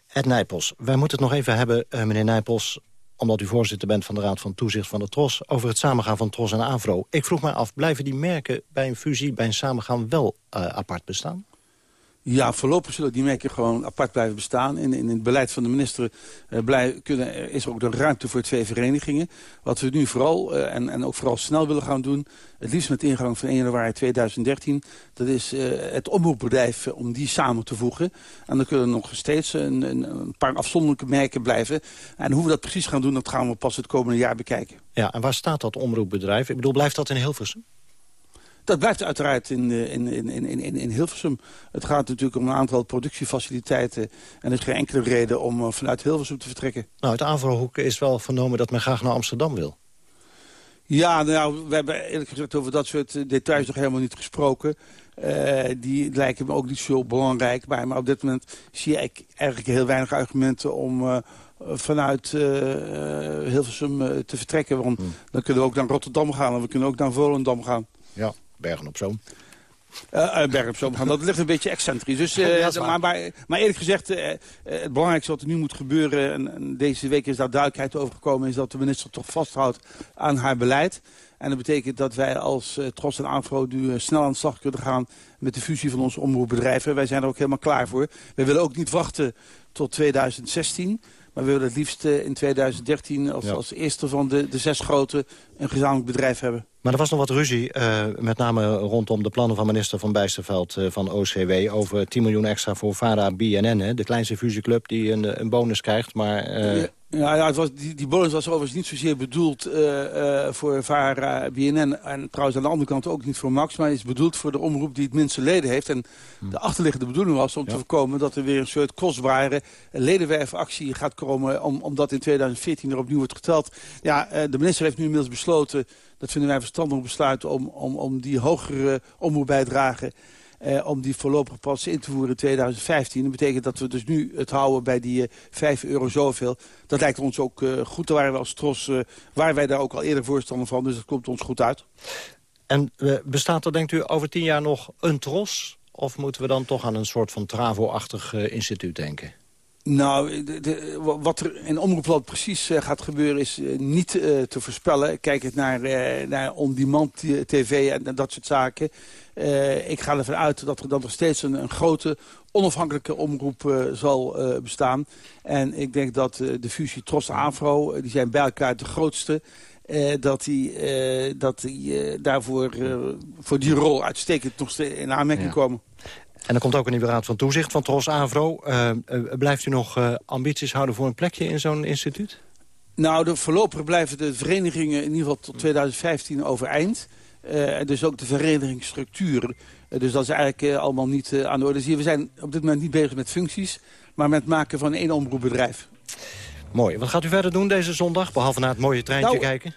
Ed Nijpels, wij moeten het nog even hebben, meneer Nijpels... omdat u voorzitter bent van de Raad van Toezicht van de TROS... over het samengaan van TROS en AVRO. Ik vroeg mij af, blijven die merken bij een fusie, bij een samengaan... wel apart bestaan? Ja, voorlopig zullen die merken gewoon apart blijven bestaan. In, in het beleid van de minister uh, blij, kunnen, is er ook de ruimte voor twee verenigingen. Wat we nu vooral, uh, en, en ook vooral snel willen gaan doen... het liefst met ingang van 1 januari 2013... dat is uh, het omroepbedrijf om die samen te voegen. En dan kunnen nog steeds een, een, paar afzonderlijke merken blijven. En hoe we dat precies gaan doen, dat gaan we pas het komende jaar bekijken. Ja, en waar staat dat omroepbedrijf? Ik bedoel, blijft dat in Hilversum? Dat blijft uiteraard in, in, in, in, in, in Hilversum. Het gaat natuurlijk om een aantal productiefaciliteiten. En er is geen enkele reden om vanuit Hilversum te vertrekken. Nou, uit Avrohoek is wel vernomen dat men graag naar Amsterdam wil. Ja, nou, we hebben eerlijk gezegd over dat soort details nog helemaal niet gesproken. Uh, die lijken me ook niet zo belangrijk. Maar, maar op dit moment zie ik eigenlijk heel weinig argumenten om... Uh, vanuit uh, Hilversum te vertrekken. Want hmm. dan kunnen we ook naar Rotterdam gaan en we kunnen ook naar Volendam gaan. Ja. Bergen op Zoom. Uh, Bergen op Zoom. Dat ligt een beetje excentrisch. Dus, uh, ja, maar, maar, maar, eerlijk gezegd, uh, het belangrijkste wat er nu moet gebeuren... En, en, deze week is daar duidelijkheid over gekomen... is dat de minister toch vasthoudt aan haar beleid. En dat betekent dat wij als uh, Tros en Afro nu snel aan de slag kunnen gaan... met de fusie van onze omroepbedrijven. Wij zijn er ook helemaal klaar voor. Wij willen ook niet wachten tot 2016... Maar we willen het liefst in 2013 als, ja. als eerste van de, de zes grote een gezamenlijk bedrijf hebben. Maar er was nog wat ruzie, uh, met name rondom de plannen van minister Van Bijsterveld uh, van OCW... over 10 miljoen extra voor VARA BNN, hè, de kleinste fusieclub die een, een bonus krijgt. Maar, uh... ja, het was, die, die bonus was overigens niet zozeer bedoeld voor VARA BNN... en trouwens aan de andere kant ook niet voor Max... maar is bedoeld voor de omroep die het minste leden heeft. En hm. de achterliggende bedoeling was om ja. te voorkomen... dat er weer een soort kostbare ledenwerfactie gaat komen... Om, omdat in 2014 er opnieuw wordt geteld. Ja, de minister heeft nu inmiddels besloten dat vinden wij verstandig besluit om, om, om die hogere omroepbijdrage... Eh, om die voorlopig pas in te voeren in 2015. Dat betekent dat we dus nu het houden bij die uh, 5 euro zoveel. Dat lijkt ons ook uh, goed. Daar waren we als Tros, uh, waren wij daar ook al eerder voorstander van. Dus dat komt ons goed uit. En bestaat er, denkt u, over tien jaar nog een Tros? Of moeten we dan toch aan een soort van Travo-achtig instituut denken? Nou, de, de, wat er in Omroepland precies uh, gaat gebeuren is uh, niet uh, te voorspellen. Kijk het naar, naar on-demand tv en, dat soort zaken. ik ga ervan uit dat er dan nog steeds een, een grote onafhankelijke omroep zal bestaan. En ik denk dat de fusie Tros Afro, die zijn bij elkaar de grootste... dat die, dat die daarvoor voor die rol uitstekend nog in aanmerking ja. komen. En er komt ook een nieuwe raad van toezicht van Tros Avro. Uh, uh, blijft u nog uh, ambities houden voor een plekje in zo'n instituut? Nou, de, voorlopig blijven de verenigingen in ieder geval tot 2015 overeind. dus ook de verenigingsstructuur. dus dat is eigenlijk allemaal niet aan de orde. Zie je, we zijn op dit moment niet bezig met functies, maar met het maken van één omroepbedrijf. Mooi. Wat gaat u verder doen deze zondag, behalve naar het mooie treintje nou, kijken?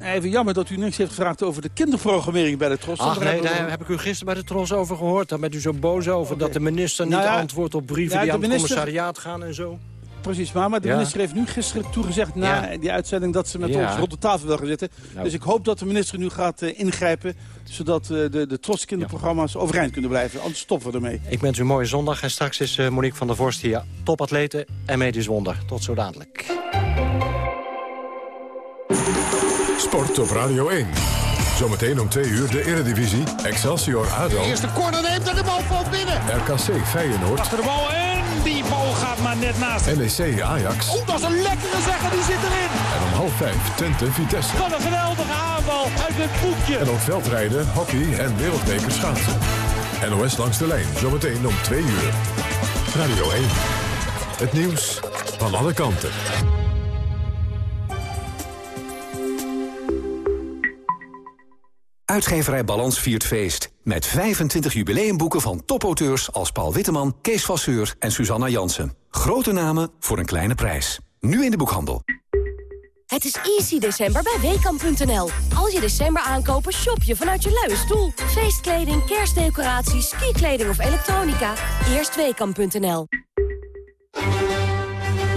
Even jammer dat u niks heeft gevraagd over de kinderprogrammering bij de Tros. Ach nee, daar heb ik u gisteren bij de Tros over gehoord. Daar bent u zo boos over okay. dat de minister niet nou ja, antwoordt op brieven ja, die aan het minister... commissariaat gaan en zo. Precies, maar, maar de ja. minister heeft nu gisteren toegezegd na die uitzending dat ze met ons rond de tafel wil gaan zitten. Nou. Dus ik hoop dat de minister nu gaat uh, ingrijpen, zodat uh, de, de Tros kinderprogramma's overeind kunnen blijven. Anders stoppen we ermee. Ik wens u een mooie zondag en straks is uh, Monique van der Vorst hier, topatleten en medisch wonder. Tot zo dadelijk. Sport op Radio 1. Zometeen om 2 uur de Eredivisie. Excelsior ADO. De eerste corner neemt en de bal valt binnen. RKC Feyenoord. Achter de bal en die bal gaat maar net naast. NEC Ajax. Oh, dat is een lekkere zeggen, die zit erin. En om half 5 Twente Vitesse. Wat een geweldige aanval uit het boekje. En ook veldrijden, hockey en wereldbeker schaatsen. NOS langs de lijn, zometeen om 2 uur. Radio 1. Het nieuws van alle kanten. Uitgeverij Balans viert feest. Met 25 jubileumboeken van topauteurs als Paul Witteman, Kees Vasseur en Susanna Jansen. Grote namen voor een kleine prijs. Nu in de boekhandel. Het is easy december bij Weekamp.nl. Als je december aankopen, shop je vanuit je luie stoel. Feestkleding, kerstdecoraties, skikleding of elektronica. Eerst Weekamp.nl.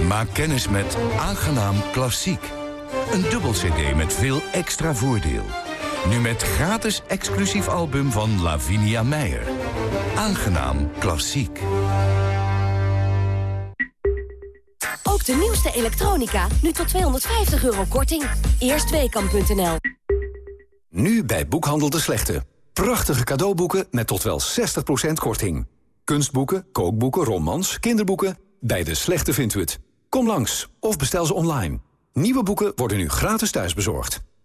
Maak kennis met Aangenaam Klassiek. Een dubbel cd met veel extra voordeel. Nu met gratis exclusief album van Lavinia Meijer. Aangenaam klassiek. Ook de nieuwste elektronica, nu tot 250 euro korting. Eerstweekam.nl Nu bij Boekhandel de Slechte. Prachtige cadeauboeken met tot wel 60% korting. Kunstboeken, kookboeken, romans, kinderboeken. Bij De Slechte vindt u het. Kom langs of bestel ze online. Nieuwe boeken worden nu gratis thuisbezorgd.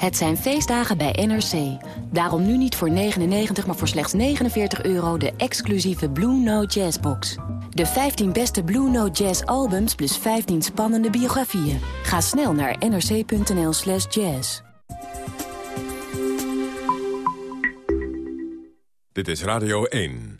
Het zijn feestdagen bij NRC. Daarom nu niet voor 99, maar voor slechts 49 euro de exclusieve Blue Note Jazz box. De 15 beste Blue Note Jazz albums plus 15 spannende biografieën. Ga snel naar nrc.nl slash jazz. Dit is Radio 1.